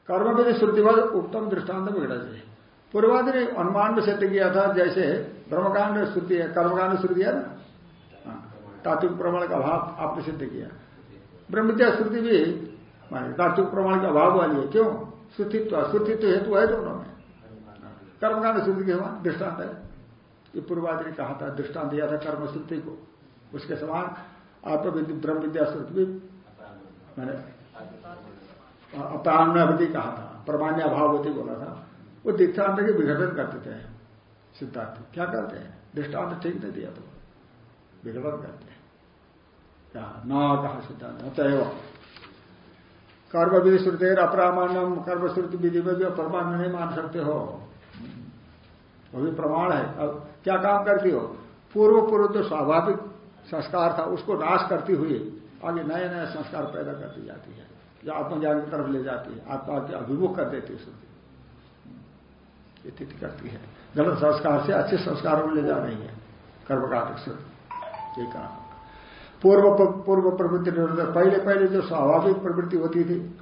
कर्म विधि श्रुतिवद उत्तम दृष्टांत बिगड़ा जी पूर्वादि ने अनुमान में सिद्ध किया था जैसे ब्रह्मकांड श्रुति है कर्मकांड श्रुति है ना? हाँ, तात्विक प्रमाण का अभाव आपने सिद्ध किया। ब्रह्मत्या श्रुति भी तात्विक प्रमाण का अभाव वाली है। क्यों? श्रुतित्व श्रुतित्व हेतु है दोनों में। कर्मकांड श्रुति के समान दृष्टांत है। ये पूर्वादि ने कहा था दृष्टांत दिया था कर्म श्रुति को। उसके समान आत्मविद्या ब्रह्म विद्या भी मैंने अप्राण कहा था प्रमाण्य अभावती बोला था। वो दीक्षांत के विघटन करते थे सिद्धार्थ क्या करते हैं? दृष्टांत ठीक नहीं दिया तो विघटन करते हैं। क्या न, कहा सिद्धांत अतएव कर्म विधि श्रुति अप्रामाण्यम कर्म श्रुति विधि में भी प्रमाण नहीं मान सकते हो। वो भी प्रमाण है। अब क्या काम करती हो? पूर्व पूर्व तो स्वाभाविक संस्कार था, उसको नाश करती हुई आगे नए नए संस्कार पैदा करती जाती है जो आत्मज्ञान की तरफ़ ले जाती है, आत्मा के अभिमुख कर देती है स्थिति करती है। गलत संस्कार से अच्छे संस्कारों में ले जा रही है, कर्मकांड श्रुति कहा। पूर्व पूर्व प्रवृत्ति निरंतर, पहले पहले जो स्वाभाविक प्रवृत्ति होती थी,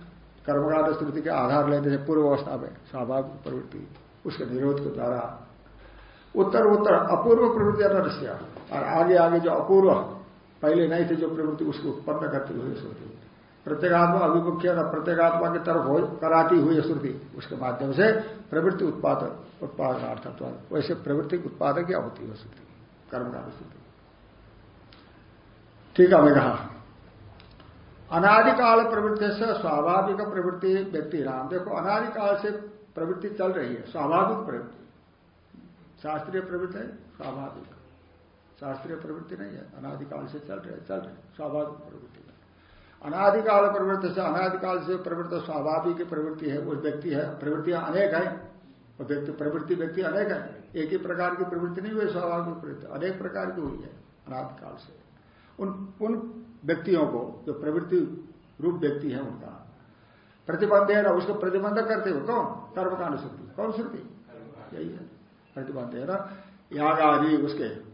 कर्मकांड स्मृति के आधार लेते थे, पूर्व अवस्था में स्वाभाविक प्रवृत्ति, उसके निरोध के द्वारा। उत्तर उत्तर, अपूर्व प्रवृत्ति अनरस्या और आगे आगे जो अपूर्व, पहले नहीं थे जो प्रवृत्ति, उसको उत्पन्न करती हुई श्रुति। प्रत्येगात्मा अभिमुख्य प्रत्येगात्मा की तरफ़ कराती हुई श्रुति। उसके माध्यम से प्रवृत्ति उत्पादक उत्पादनार्थत्व, वैसे प्रवृत्ति उत्पादक क्या होती है श्रुति कर्मकाल श्रुति। ठीक है मैं कहा। अनादिकाल प्रवृत्ति से स्वाभाविक प्रवृत्ति व्यक्ति नाम। देखो, अनादिकाल से प्रवृत्ति चल रही है, स्वाभाविक प्रवृत्ति। शास्त्रीय प्रवृत्ति है, स्वाभाविक। शास्त्रीय प्रवृत्ति नहीं है, अनादिकाल से चल रहे चल रहे, स्वाभाविक प्रवृत्ति में अनादिकाल प्रवृत्ति से अनादिकाल से प्रवृत्ति स्वाभाविक प्रवृत्ति है, वो व्यक्ति है, प्रवृत्तियाँ अनेक है। वो व्यक्ति, प्रवृत्ति व्यक्ति अनेक है। एक ही प्रकार की प्रवृत्ति नहीं हुई, स्वाभाविक प्रवृत्ति अनेक प्रकार की हुई है, अनादिकाल से। उन उन व्यक्तियों को, जो प्रवृत्ति रूप व्यक्ति है उनका, प्रतिबंध है ना, उसको प्रतिबंध करते हो, कौन? कर्मकांड श्रुति कौन श्रुति? यही है। प्रतिबंध है ना याग आदि उसके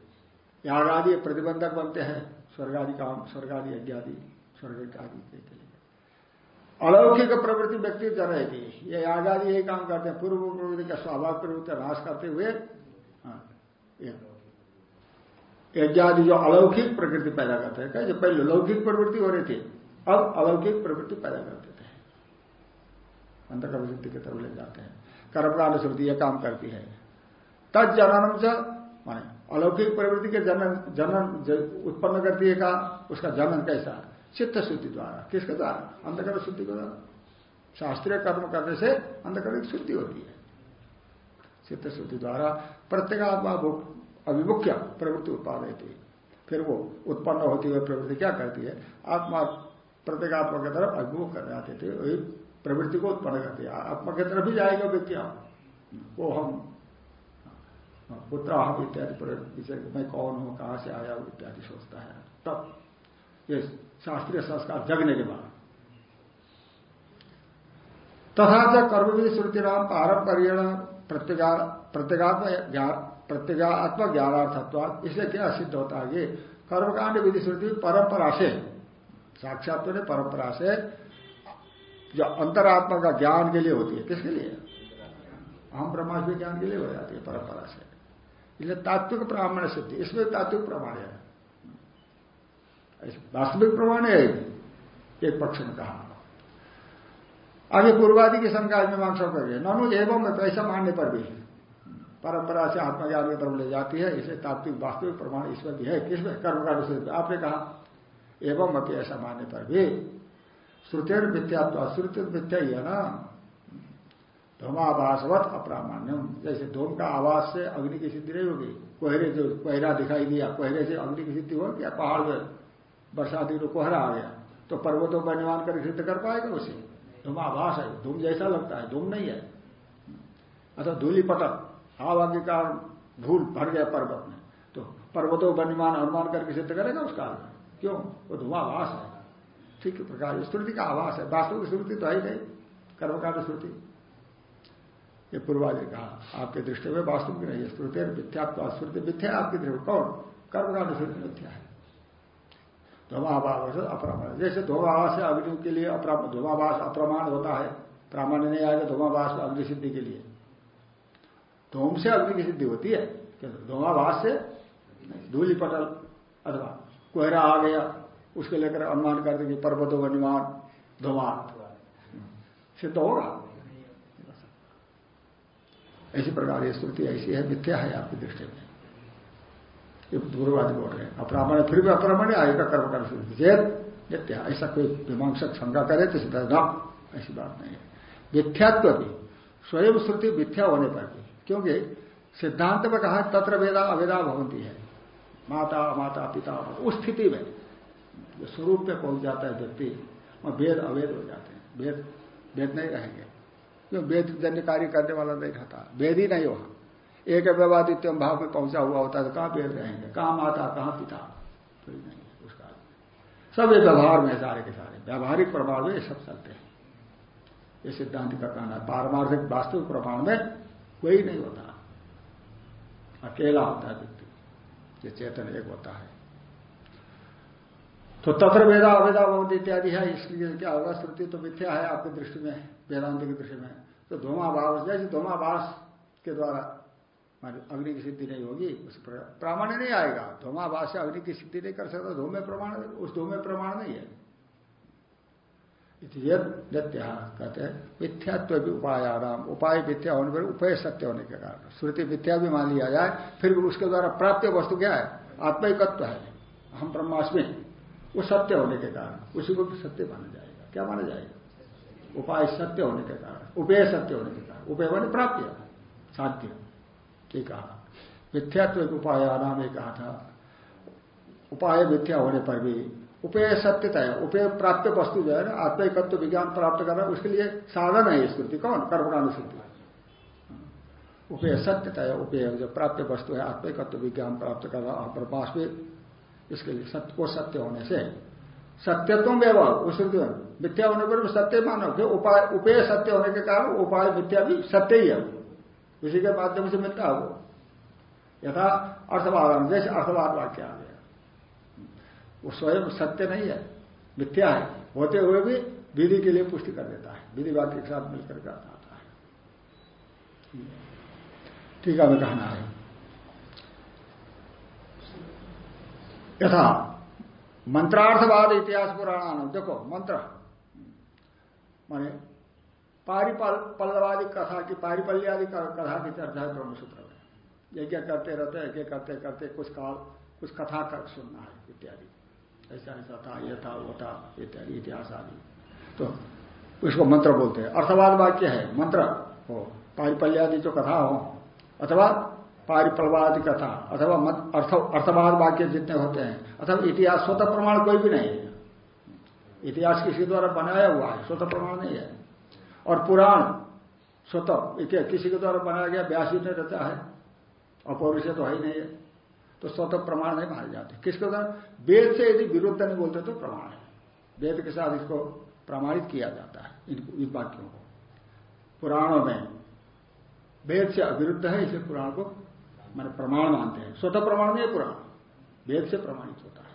याग आदि प्रतिबंधक बनते हैं स्वर्ग आदि काम स्वर्ग आदि यज्ञ आदि स्वर्ग आदि के लिए। अलौकिक प्रवृत्ति व्यक्ति जन थी ये याग आदि यही काम करते हैं। पूर्व प्रवृत्ति का स्वाभाविक प्रवृत्ति नाश करते हुए हाँ, यज्ञादि जो अलौकिक प्रकृति पैदा करते हैं जो पहले लौकिक प्रवृत्ति हो रही थी अब अलौकिक प्रवृत्ति पैदा कर देते हैं। अंतकर्म सिद्धि की तरफ़ ले जाते हैं। कर्मकांड श्रुति यह काम करती है। तद जननम से माने अलौकिक प्रवृत्ति के जनन जनन उत्पन्न करती है का, उसका जनन कैसा? चित्त शुद्धि द्वारा। किसके द्वारा? अंधकरण शुद्धि के द्वारा। शास्त्रीय कर्म करने से अंधकरण की शुद्धि होती है। चित्त शुद्धि द्वारा प्रत्येगात्मा अभिमुख्य प्रवृत्ति उत्पादन होती फिर वो उत्पन्न होती हुई प्रवृत्ति क्या करती है? आत्मा प्रत्येगात्मा की तरफ़ अभिमुख कर जाते थे वही प्रवृत्ति को उत्पन्न करती है। आत्मा की तरफ़ ही जाएगा व्यक्ति वो हम पुत्र हम इत्यादि विषय मैं कौन हूँ, कहाँ से आया हूँ इत्यादि सोचता है। तब ये शास्त्रीय संस्कार जगने के बाद। तथा च कर्मविधि श्रुति नाम पारंपरिय प्रत्येगात्म प्रत्येगात्म ज्ञानार्थत्व इसलिए क्या सिद्ध होता है ये कर्मकांड विधि श्रुति परंपरा से साक्षात तो परंपरा से जो अंतरात्मा का ज्ञान के लिए होती है, किसके लिए? हम ब्रह्मास्मि ज्ञान के लिए हो जाती है परंपरा से। इसलिए तात्विक प्रमाण सिद्धि। इसमें तात्विक प्रमाण है। वास्तविक प्रमाण है एक पक्ष में कहा। आगे पूर्वादि की शंका मीमांसा करिए ननु एवं ऐसा मानने पर भी परंपरा से आत्मज्ञान की तरफ़ ले जाती है। इसलिए तात्विक वास्तविक प्रमाण इसमें भी है। किसमें का आपने कहा, एवं अपनी ऐसा मानने पर भी। श्रुति मिथ्यात्व श्रुति मिथ्या ही है ना। धूमाभासवत अप्रामाण्यम। जैसे धूम का आवास से अग्नि की सिद्धि नहीं होगी। कोहरे जो कोहरा दिखाई दिया, कोहरे से अग्नि की सिद्धि हो क्या पहाड़ में बरसाती तो कोहरा आ गया। तो पर्वतों पर निवान कर सिद्ध कर पाएगा उसे। धूमाभास है, धूम जैसा लगता है, धूम नहीं है। अथवा धूली पटक हवा के कारण, धूल भर गया पर्वत में। तो पर्वतों पर निमान अनुमान करके सिद्ध करेगा उस काल में क्यों? वो धुआभास है। ठीक प्रकार स्तुति का आवास है। वास्तविक श्रुति तो है ही नहीं। कर्मकांड श्रुति ये पूर्वाजी कहा, आपके दृष्टि में वास्तविक नहीं है, श्रुति मिथ्यात्व, श्रुति मिथ्या आपकी दृष्टि कौन? कर्मकांड श्रुति मिथ्या है। धोमाभास अप्रमाण। जैसे धोमाभास अग्नि के लिए धोमाभास अप्रमाण होता है, प्रामाण्य नहीं आएगा धोमाभास अग्नि सिद्धि के लिए। धूम से अग्नि की सिद्धि होती है धोमाभास से धूली पटल अथवा कोहरा आ गया, उसके लेकर अनुमान कर देंगे, पर्वतों का निमान धुआँ सिद्ध होगा। ऐसी प्रकार ये स्तुति ऐसी है, मिथ्या है आपकी दृष्टि में। ये पूर्वादि बोल रहे हैं। अप्रामाण्य फिर भी अपरामण आयु का कर्म कर श्रुति नित्य ऐसा कोई मीमांसक शंका करे तो सिद्ध न, ऐसी बात नहीं है। मिथ्यात्व भी, स्वयं श्रुति मिथ्या होने पर भी, क्योंकि सिद्धांत में कहा तत्र वेदा अवेदा भवंती है। माता माता, पिता, उस स्थिति में स्वरूप में पहुँच जाता है व्यक्ति, वह वेद अवेद हो जाते हैं। वेद वेद नहीं रहेंगे। क्यों वेद जन्य कार्य करने वाला नहीं रहता। वेद ही नहीं वहाँ। एक व्यवादित्यम भाव में पहुँचा हुआ होता है तो कहाँ वेद रहेंगे? कहाँ माता, कहाँ पिता? कोई नहीं, उसका सब ये व्यवहार में सारे के सारे। व्यावहारिक प्रमाण में ये सब चलते हैं। ये सिद्धांत का कहना है। पारमार्थिक वास्तविक प्रमाण में कोई नहीं होता। अकेला होता है व्यक्ति। ये चेतन एक होता है। तो तत्र वेदा अवेदा बहुत इत्यादि है, इसलिए क्या होगा, श्रुति तो मिथ्या है आपके दृष्टि में, वेदांत की दृष्टि में। तो धूमाभास, जैसे धूमाभास के द्वारा अग्नि की सिद्धि नहीं होगी, उस प्रमाण नहीं आएगा। धूमाभास से अग्नि की सिद्धि नहीं कर सकता, धूमे प्रमाण, उस धूमे प्रमाण नहीं है। कहते हैं, मिथ्यात्व भी उपायाम उपाय मिथ्या होने पर उपाय सत्य होने के कारण। श्रुति मिथ्या भी मान लिया जाए, फिर उसके द्वारा प्राप्त वस्तु क्या है? आत्मिकत्व है। हम ब्रह्माष्टमी वो सत्य होने के कारण, उसी को भी सत्य माना जाएगा। क्या माना जाएगा? उपाय सत्य होने के कारण, उपेय सत्य होने के कारण। उपेय मान प्राप्त साध्य। ये कहा। मिथ्यात्व उपाय नाम ये कहा था। उपाय मिथ्या होने पर भी उपेय सत्यता है। उपेय प्राप्त वस्तु जो है ना, आत्मिकत्व, विज्ञान प्राप्त करना, उसके लिए साधन है स्मृति कौन? कर्मकानुस्मृति उपेय सत्यता है, उपेय जो प्राप्त वस्तु है, आत्मिकत्व, विज्ञान प्राप्त करना, और पास भी इसके लिए सत्य को सत्य होने से। सत्यत्व व्यवहार उस मिथ्या होने पर सत्य मानो कि उपाय, उपेय सत्य होने के कारण उपाय मिथ्या भी सत्य ही है। उसी के माध्यम से मिलता है वो। यथा अर्थवाद, जैसे अर्थवाद वाक्य आ गया। वो स्वयं सत्य नहीं है, मिथ्या है। होते हुए भी विधि के लिए पुष्टि कर देता है। विधि वाक्य के साथ मिलकर के आता है। ठीक है कहना है। यथा मंत्रार्थवाद इतिहास पुराण देखो, मंत्र। माने पारिपल पल्लवादी कथा की पारिपल्यादि कथा की चर्चा है ब्रह्मसूत्र में। यज्ञ करते रहते यज्ञ करते करते कुछ काल, कुछ कथा कर सुनना है, इत्यादि। ऐसा ऐसा था यह था, वो था, इत्यादि, इतिहास आदि। तो उसको मंत्र बोलते हैं। अर्थवाद वाक्य है, मंत्र। हो पारिपल्यादि जो कथा हो, अथवा पारिपलवादी कथा, अथवा अर्थ, अर्थवाद वाक्य जितने होते हैं, अथवा इतिहास, स्वतः प्रमाण कोई भी नहीं। है इतिहास किसी द्वारा बनाया हुआ है, स्वतः प्रमाण नहीं है। और पुराण, स्वतः किसी के द्वारा बनाया गया, व्यासी ने रचा है अपौरुष तो है ही नहीं है। तो स्वतः प्रमाण नहीं माने जाते। किसके द्वारा? वेद से यदि विरुद्ध नहीं बोलते तो प्रमाण है। वेद के साथ इसको प्रमाणित किया जाता है इन वाक्यों को। पुराणों में वेद से अविरुद्ध है, इसे पुराण को मैंने प्रमाण मानते हैं। स्वतः प्रमाण नहीं है पुराण वेद से प्रमाणित होता है।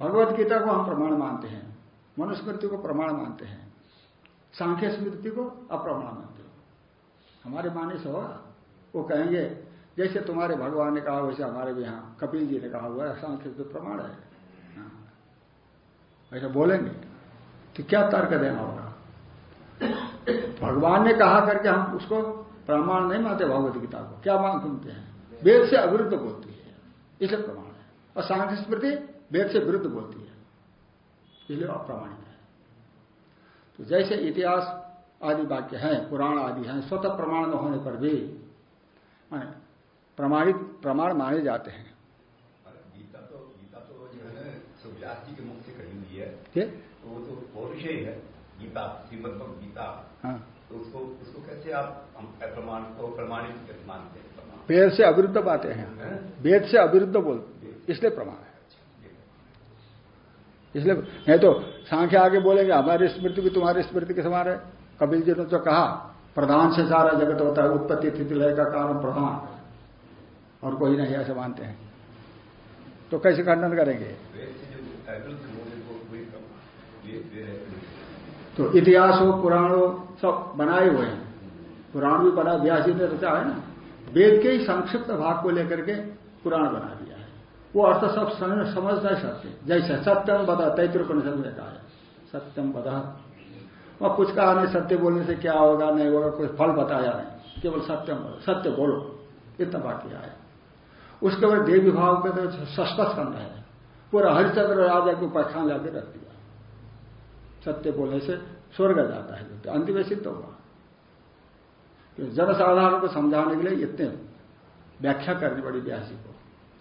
भगवत गीता को हम प्रमाण मानते हैं। मनुस्मृति को प्रमाण मानते हैं। सांख्य स्मृति को अप्रमाण मानते हो। हमारे माने से होगा। वो कहेंगे, जैसे तुम्हारे भगवान ने कहा, वैसे हमारे भी यहाँ कपिल जी ने कहा हुआ है सांख्य तो प्रमाण है। वैसे बोलेंगे तो क्या तर्क देना होगा? भगवान ने कहा करके हम उसको प्रमाण नहीं मानते भगवत गीता को। क्या मांग सुनते हैं? वेद से अविरुद्ध बोलती है। इसे प्रमाण है। और सांख्य स्मृति वेद से विरुद्ध बोलती है। इसलिए अप्रमाणित है। तो जैसे इतिहास आदि वाक्य है पुराण आदि है स्वतः प्रमाण न होने पर भी माने प्रमाणित प्रमाण माने जाते हैं। गीता तो गीता तो जो है जी के मुख से कही हुई है। तो वो तो पौरुष ही है गीता श्रीमद गीता। हाँ। तो उसको उसको कैसे आप हम प्रमाण को प्रमाणित मानते हैं? वेद से अविरुद्ध बातें हैं। वेद से अविरुद्ध बोल इसलिए प्रमाण है। इसलिए नहीं तो सांख्य आगे बोलेंगे हमारी स्मृति भी तुम्हारी स्मृति के समान है। कपिल जी ने तो कहा प्रधान से सारा जगत होता है उत्पत्ति स्थिति लय का कारण प्रधान और कोई नहीं ऐसे मानते हैं। तो कैसे खंडन करेंगे? तो इतिहास हो पुराण हो सब बनाए हुए हैं। पुराण भी बना व्यास जी ने रचा है ना? वेद के ही संक्षिप्त भाग को लेकर के पुराण बना दिया है। वो अर्थ सब समझ नहीं सकते जैसे सत्यम बदा को में कहा है। सत्यम बदा। वह कुछ कहा नहीं, सत्य बोलने से क्या होगा, नहीं होगा, कोई फल बताया नहीं। केवल सत्यम सत्य बोलो। इतना बाकी आया उसके बाद देवी भाव में तो ष्ट स्कंध है। पूरा हरिचंद्र राजा को उपाख्यान लाके रख दिया। सत्य बोलने से स्वर्ग जाता है। अंतिम सिद्ध होगा। जनसाधारण को समझाने के लिए इतने व्याख्या करनी पड़ी व्यासी को,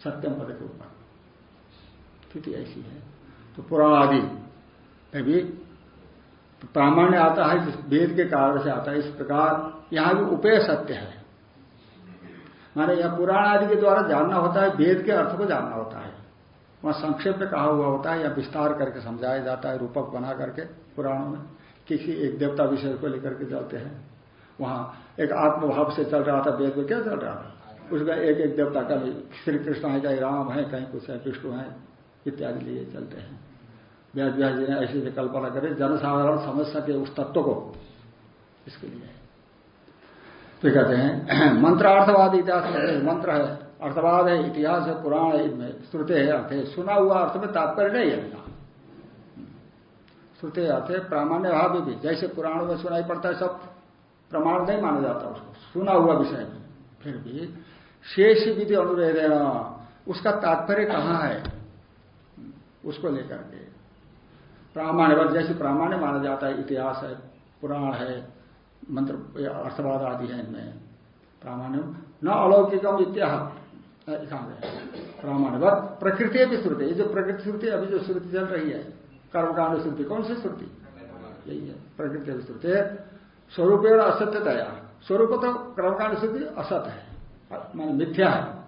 सत्यम पद के ऊपर। स्थिति ऐसी है। तो पुराण आदि में भी प्रामाण्य आता है, जिस वेद के कारण से आता है। इस प्रकार यहाँ भी उपेय सत्य है। माने यह पुराण आदि के द्वारा जानना होता है, वेद के अर्थ को जानना होता है। वहाँ संक्षेप में कहा हुआ होता है, या विस्तार करके समझाया जाता है, रूपक बना करके पुराणों में। किसी एक देवता विषय को लेकर के चलते हैं। वहाँ एक आत्मभाव से चल रहा था वेद में क्या चल रहा था? उसका एक एक देवता का भी, श्री कृष्ण है कहीं राम है, कहीं कुछ है, विष्णु है, इत्यादि लिए चलते हैं। व्यास व्यास जी ने ऐसी ऐसी कल्पना करे, जनसाधारण समझ सके उस तत्व को, इसके लिए। तो कहते हैं, मंत्रार्थवाद इतिहास मंत्र है, अर्थवाद है, इतिहास है, पुराण है, इनमें श्रुते है, अर्थ है। सुना हुआ अर्थ में तात्पर्य नहीं है श्रुते, अर्थ है प्रामाण्य भाव भी, जैसे पुराणों में सुनाई पड़ता है सब। प्रमाण नहीं माना जाता उसको। सुना हुआ विषय। में फिर भी शेष विधि अनुरेधना उसका तात्पर्य कहाँ है? उसको लेकर के। प्रामाण्य जैसे प्रामाण्य माना जाता है, इतिहास है, पुराण है, मंत्र अर्थवाद आदि है इनमें। प्रामाण्य न अलौकिकम इत्याह। प्रामाण्यवत प्रकृति भी श्रुति। जो प्रकृति श्रुति, अभी जो श्रुति चल रही है, कर्मकांड श्रुति, कौन सी श्रुति? यही है, प्रकृति श्रुति स्वरूपेण असत्यतया। स्वरूप तो कर्मकांड श्रुति असत है। मान मिथ्या है।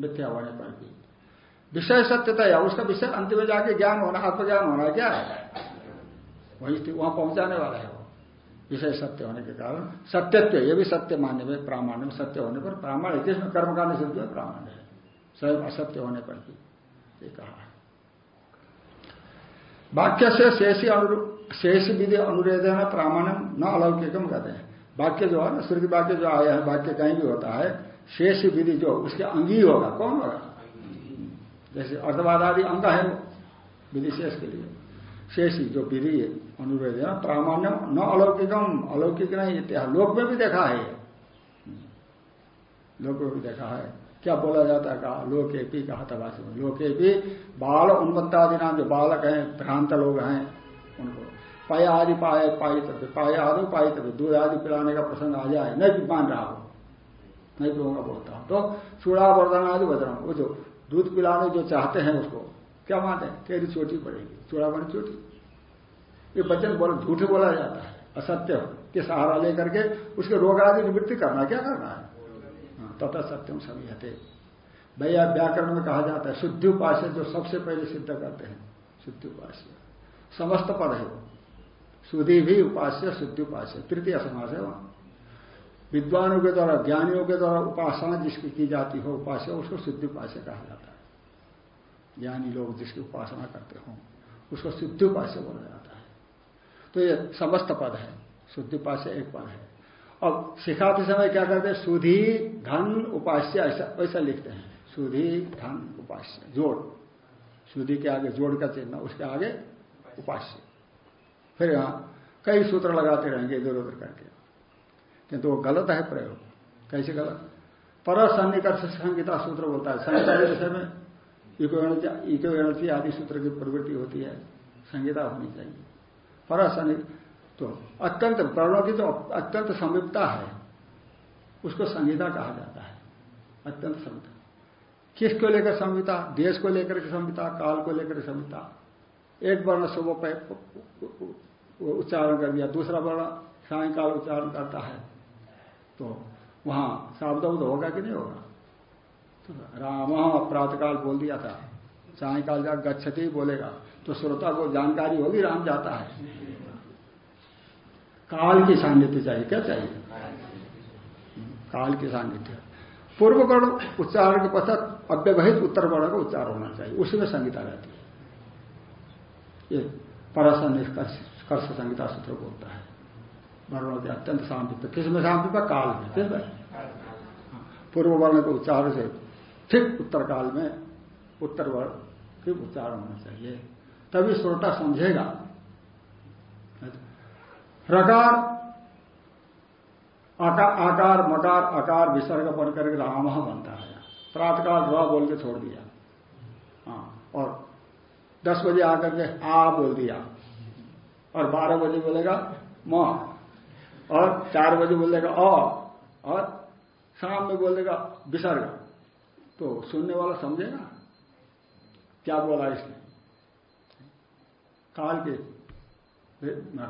मिथ्या होने पर भी। विषय सत्यता उसका विषय अंत में जाके ज्ञान होना, आत्मज्ञान होना क्या है? वही वहाँ पहुँचाने वाला है वो। विषय सत्य होने के कारण सत्यत्व, ये भी सत्य मानने में, प्रामाण्य में सत्य होने पर प्रामाण्य, जिसमें कर्मकांड सिद्ध में प्रामाण्य है। स्वयं असत्य होने पर भी, ये कहा है। वाक्य से शेषी शेष विधि अनुरेधन प्रामाण्यम, न अलौकिकम कहते हैं। वाक्य जो है ना श्रुति वाक्य जो आया है, वाक्य कहीं भी होता है, शेष विधि जो, उसके अंगी होगा, कौन होगा? जैसे अर्धवाद आदि अंग है विधि शेष के लिए। शेषी जो विधि अनुरोध है प्रामाण्यम, न अलौकिकम, अलौकिक नहीं इतिहास लोक में भी देखा है। लोक में भी देखा है। क्या बोला जाता है? कहा, लोके भी, कहा था भाषा लोके भी बाल उन्मत्तादि नाम जो बालक हैं, भ्रांत लोग हैं, उनको पाए आदि पाए पाई तब पाए आदि पाई तब दूध आदि पिलाने का प्रसंग आ जाए नहीं मान रहा हो। नहीं पीऊँगा बोलता हूँ। तो चूड़ा वर्धन आदि वज़न वो जो दूध पिलाने जो चाहते हैं उसको क्या मानते हैं? तेरी चोटी पड़ेगी। चूड़ा बनी चोटी। ये वचन बोला झूठ बोला जाता है। असत्य के सहारा लेकर के उसके रोग आदि निवृत्ति करना क्या करना है? हाँ, तथा सत्यम समीहते। भैया व्याकरण में कहा जाता है शुद्धि उपास्य जो सबसे पहले सिद्ध करते हैं। शुद्धि उपास्य। समस्त पद है वो। शुद्धि भी उपास्य, शुद्धि उपास्य। तृतीय समाज है वहाँ। विद्वानों के द्वारा, ज्ञानियों के द्वारा उपासना जिसकी की जाती हो, उपास्य, उसको शुद्धि उपास्य कहा जाता है। ज्ञानी लोग जिसकी उपासना करते हो, उसको शुद्धि उपास्य बोला जाता है। तो ये समस्त पद है। शुद्धि उपास्य एक पद है। अब सिखाते समय क्या करते हैं? सुधि, धन, उपास्य, ऐसा, वैसा लिखते हैं। सुधी, धन, उपास्य, जोड़। सुधी के आगे जोड़ का चिन्ह, उसके आगे उपास्य। फिर यहाँ कई सूत्र लगाते रहेंगे इधर उधर करके। किंतु वो गलत है प्रयोग। कैसे गलत? पर सन्निकर्ष संहिता सूत्र बोलता है। संहिता के विषय में इको एनर्जी आदि सूत्र की प्रवृत्ति होती है। संहिता होनी चाहिए। पर तो अत्यंत वर्णों की तो अत्यंत समीपता है। उसको संहिता कहा जाता है। अत्यंत संहिता किसको लेकर संहिता? देश को लेकर के संहिता, काल को लेकर संहिता। एक वर्ण सुबह उच्चारण कर दिया, दूसरा वर्ण सायकाल उच्चारण करता है। तो वहाँ सावधान होगा कि नहीं होगा? तो राम प्रातकाल बोल दिया था। सायकाल जा गच्छती बोलेगा। तो श्रोता को जानकारी होगी, राम जाता है। काल की सान्निध्य चाहिए, क्या चाहिए? काल की सान्निध्य। पूर्व वर्ण उच्चारण के पश्चात अव्यवहित उत्तर वर्ण का उच्चारण होना चाहिए। उसी में संगीता रहती है। ये परस निष्कर्ष संगीता सूत्र बोलता है। वर्णों अत्यंत शांति किसमें शांति पर काल में। किसमें पूर्व वर्ण के उच्चारण से ठीक उत्तर काल में उत्तर वर्ण के उच्चारण होना चाहिए। तभी श्रोता समझेगा। रकार आकार, आकार मकार आकार विसर्ग बन करके राम बनता है। प्रातकाल र बोल के छोड़ दिया। हाँ। और दस बजे आकर के आ बोल दिया। और बारह बजे बोलेगा म, और चार बजे बोल देगा अ, और शाम में बोलेगा विसर्ग। तो सुनने वाला समझेगा क्या बोला इसने? काल के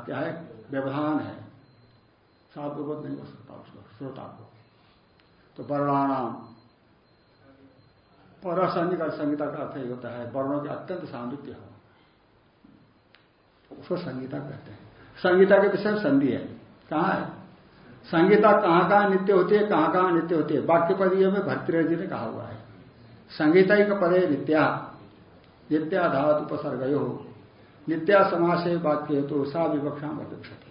क्या है? व्यवधान है। साफ़ बोध नहीं हो सकता उसको, श्रोता को। तो वर्णानाम पर संहिता का अर्थ ही होता है, वर्णों के अत्यंत सामित्य हो। उसको संगीता कहते हैं। संगीता के विषय संधि है। कहा है? संगीता कहाँ कहाँ नित्य होती है, कहाँ कहाँ नित्य होती है? वाक्य पदीय में भर्तृ जी ने कहा हुआ है। संगीता ही का पदे नित्या नित्या धातु उपसर्ग हो नित्या समास वाक्य तो सा विवक्षा अपेक्षते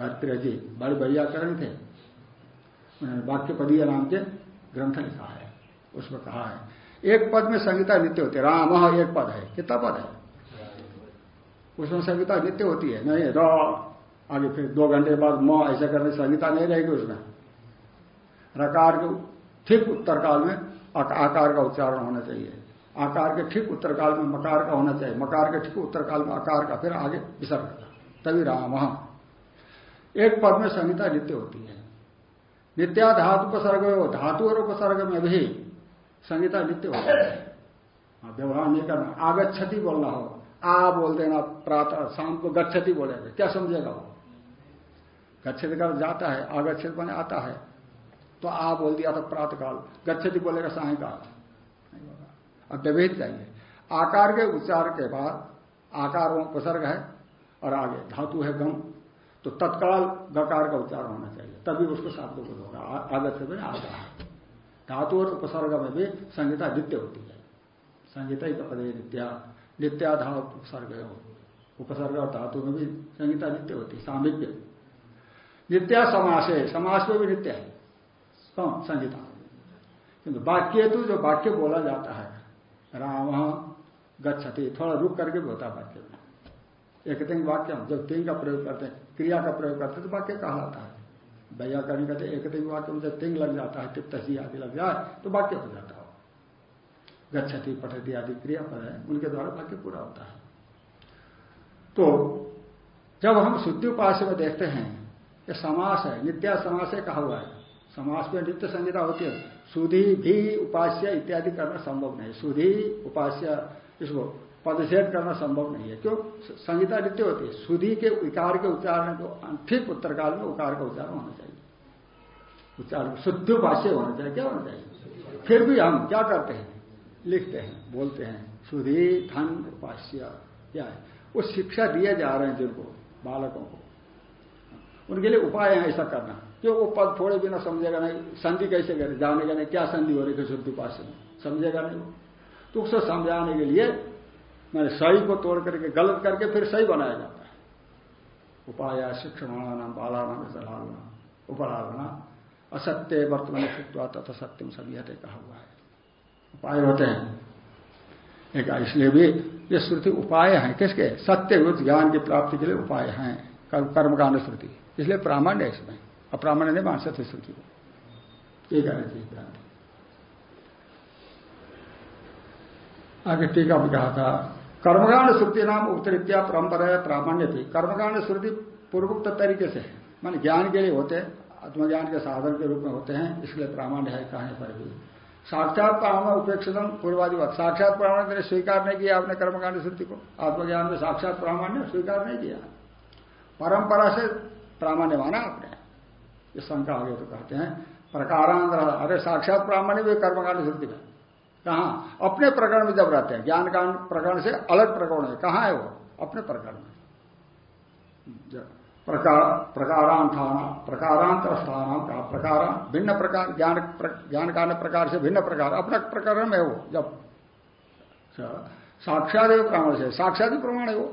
भर्तृ जी, बड़े वैयाकरण थे। उन्होंने वाक्य पदीय नाम के ग्रंथ लिखा है। उसमें कहा है। एक पद में संगीता नित्य होती है। राम एक पद है। कितना पद है? उसमें संगीता नित्य होती है। नहीं र आगे फिर दो घंटे बाद म ऐसा करने संगीता नहीं रहेगी उसमें। रकार के ठीक उत्तर काल में आकार का उच्चारण होना चाहिए। आकार के ठीक उत्तर काल में मकार का होना चाहिए। मकार के ठीक उत्तर काल में आकार का फिर आगे विसर्ग तभी राम एक पद में संहिता नित्य होती है। नित्या धातु उपसर्ग धातु और उपसर्ग में भी संहिता नित्य होती है। हाँ, व्यवहार नहीं करना। आगच्छति बोलना हो आ बोल देना, प्रातः, शाम को गच्छति बोलेगा क्या समझेगा वो? गच्छति का जाता है, आगच्छित बने आता है। तो आ बोल दिया था प्रातः काल गच्छति बोलेगा सायकाल। अब व्यवहित चाहिए आकार के उच्चार के बाद आकार उपसर्ग है और आगे धातु है गम। तो तत्काल गकार का उच्चारण होना चाहिए। तभी उसको शब्द बोध होगा आगत से आता है। धातु और उपसर्ग में भी संहिता नित्य होती है। संहिता ही पदे नित्या। नित्या धातु उपसर्ग उपसर्ग और धातु में भी संहिता नित्य होती है, सामिप्य। नित्या समास है, समास में भी नित्य है। संहिता। किंतु वाक्य तो जो वाक्य बोला जाता है, राम गच्छति, थोड़ा रुक करके भी होता है वाक्य में। एक तिंग वाक्य हम जब तिंग का प्रयोग करते हैं, क्रिया का प्रयोग करते हैं तो वाक्य कहलाता है। भैया करने कहते एक तिंग वाक्य में जब तिंग लग जाता है टिप्त आदि लग जाए तो वाक्य हो जाता है। गच्छति, पठती आदि क्रिया क्रियापद है, उनके द्वारा वाक्य पूरा होता है। तो जब हम शुद्धि उपास्य में देखते हैं कि समास है, नित्या समास है कहा हुआ है। समास में नित्य संहिता होती है। सुधी भी उपास्य इत्यादि करना संभव नहीं। सुधी उपास्य, इसको पदछेद करना संभव नहीं है। क्यों? संहिता नित्य होती है। सुधी के विकार के उच्चारण को, ठीक उत्तर काल में उकार का उच्चारण होना चाहिए। उच्चारण, शुद्ध उपास्य होना चाहिए। क्या होना चाहिए? फिर भी हम क्या करते हैं? लिखते हैं, बोलते हैं, सुधी धन उपास्य। क्या है वो शिक्षा दिए जा रहे हैं जिनको, बालकों को। उनके लिए उपाय है ऐसा करना। क्यों? वो पद थोड़े बिना समझेगा नहीं। संधि कैसे करे? जानेगा नहीं। क्या संधि हो रही है शुद्ध उपास्य में? समझेगा नहीं तो उसको समझाने के लिए मैंने सही को तोड़ करके, गलत करके फिर सही बनाया जाता है। उपाय शिक्षण नाम बाला नाम उपलालना असत्य वर्तमान सुत्वा तथा सत्यम सभी कहा हुआ है। उपाय होते हैं। एक इसलिए भी ये श्रुति उपाय हैं। किसके? सत्य ज्ञान की प्राप्ति के लिए उपाय हैं। कर्मकांड श्रुति इसलिए प्रामाण्य है इसमें। अप्रामाण्य नहीं मान सकते श्रुति को। ये चाहिए भ्रांति आगे टीका में कहा था कर्मकांड श्रुति नाम उत्तरित्या परंपरा है प्रामाण्य थी कर्मकांड श्रुति पूर्वोक्त तरीके से है। मान ज्ञान के लिए होते हैं, आत्मज्ञान के साधन के रूप में होते हैं, इसलिए प्रामाण्य है कहने पर भी। साक्षात प्राण उपेक्षितम पूर्वाधिवत साक्षात प्रमाण ने स्वीकार नहीं किया आपने कर्मकांड श्रुति को। आत्मज्ञान में साक्षात प्रामाण्य स्वीकार नहीं किया। परंपरा से प्रामाण्य माना आपने। ये शंका आगे तो कहते हैं, प्रकारांतर। अरे साक्षात प्रामाण्य भी कर्मकांड श्रुति में। कहा? अपने प्रकरण में जब रहते हैं ज्ञान कांड प्रकरण से अलग प्रकरण है। कहाँ है वो? अपने प्रकरण में। प्रकारांतान प्रकारांतर स्थान का प्रकार, भिन्न प्रकार, ज्ञान ज्ञान कांड प्रकार से भिन्न प्रकार, अपना प्रकरण है वो, जब साक्षात प्रमाण से साक्षात प्रमाण है वो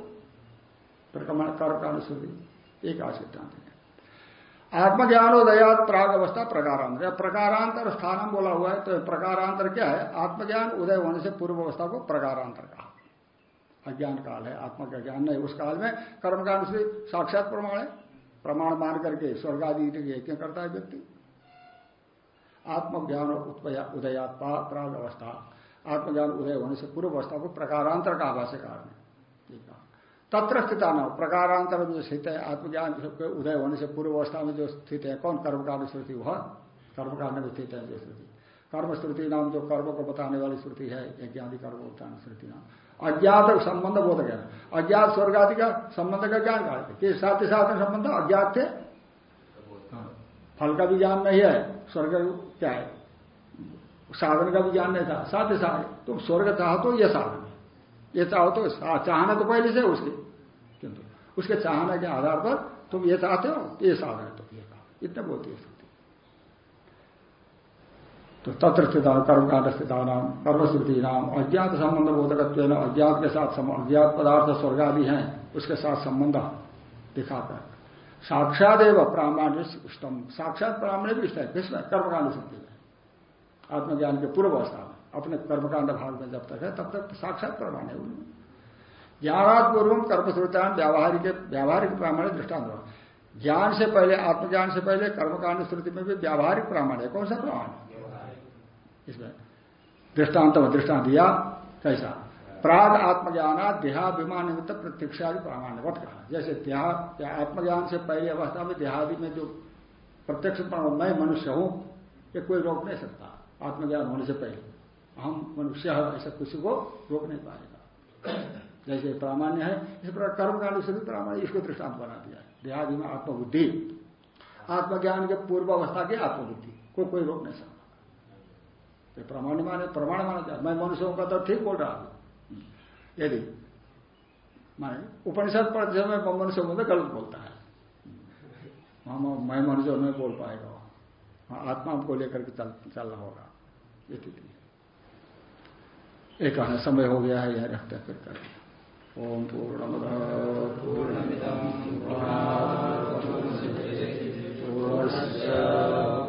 कर्मकांड श्रुति एक सिद्धांत है। आत्मज्ञानोदयात प्राग अवस्था प्रकारांतर प्रकारांतर स्थान बोला हुआ है तो प्रकारांतर क्या है? आत्मज्ञान उदय होने से पूर्व अवस्था को प्रकारांतर अज्ञान काल है, आत्मा का ज्ञान नहीं। उस काल में कर्मकांड से साक्षात प्रमाण है। प्रमाण मान करके स्वर्ग आदि यज्ञ करता है व्यक्ति? आत्मज्ञान उदयात प्राग अवस्था। आत्मज्ञान उदय होने से पूर्व अवस्था को प्रकारांतर का आभाष कारण तत्र स्थिता न, प्रकारांतर में जो स्थित है, आत्मज्ञान के उदय होने से पूर्व अवस्था में जो स्थित है, कौन? कर्मकांड श्रुति वह। कर्मकांड में स्थित है, जो श्रुति कर्म श्रुति नाम जो कर्म को बताने वाली श्रुति है आदि कर्म बताने श्रुति नाम। अज्ञात संबंध बोध गया। अज्ञात स्वर्ग आदि का संबंध का ज्ञान का साथ ही साथ संबंध, अज्ञात थे। हाँ। फल का भी ज्ञान नहीं है, स्वर्ग क्या है? साधन का भी ज्ञान नहीं था। साथ ही साथ तुम स्वर्ग चाहो तो यह साधन है। ये चाहो तो चाहना तो पहले से उसके। किंतु उसके चाहने के आधार पर तुम ये चाहते हो, ये साधन है तो ये कहा। इतने बोलती है। तो तत्र स्थित कर्मकांड स्थित नाम कर्मश्रुति नाम अज्ञात संबंध बोधक अज्ञात के साथ अज्ञात पदार्थ स्वर्ग आदि हैं, उसके साथ संबंध दिखाकर साक्षात एवं प्रामाण्य इष्टम साक्षात प्रामाण्य भी इष्ट है। किसमें कर्मकांड स्थिति में। आत्मज्ञान के पूर्व अवस्था में। अपने कर्मकांड भाग में जब तक है, तब तक साक्षात प्रमाण है उनमें पूर्व कर्मश्रुतान व्यावहारिक व्यावहारिक प्रामाण्य दृष्टांत ज्ञान से पहले, आत्मज्ञान से पहले कर्मकांड श्रुति में भी व्यावहारिक प्रमाण है। कौन सा प्रमाण दृष्टांत में दृष्टांत दिया कैसा? प्राग आत्मज्ञान देहाभिमान निमित्त प्रत्यक्षादि प्रामाण्यवत कहा। जैसे देहा या आत्मज्ञान से पहले अवस्था में देहादि में जो प्रत्यक्ष मैं मनुष्य हूँ, ये कोई रोक नहीं सकता। आत्मज्ञान होने से पहले। हम मनुष्य है, ऐसा किसी को रोक नहीं पाएगा। जैसे प्रामाण्य है, इस प्रकार कर्मकांड से भी प्रामाण्य, इसको दृष्टांत बना दिया देहादि में आत्मबुद्धि। आत्मज्ञान के पूर्व अवस्था की आत्मबुद्धि, को कोई रोक नहीं सकता। तो प्रमाण माने प्रमाण माना जाता मैं मनुष्य हूँ का तो ठीक बोल रहा हूँ यदि माने उपनिषद पर जो मैं मनुष्य हूँ तो गलत बोलता है मैं मनुष्य नहीं बोल पाएगा वहाँ आत्मा को लेकर के चल, चलना होगा ये स्थिति है एक कहना समय हो गया है यह रखते फिर कर ओम पूर्ण पूर्ण पूर्ण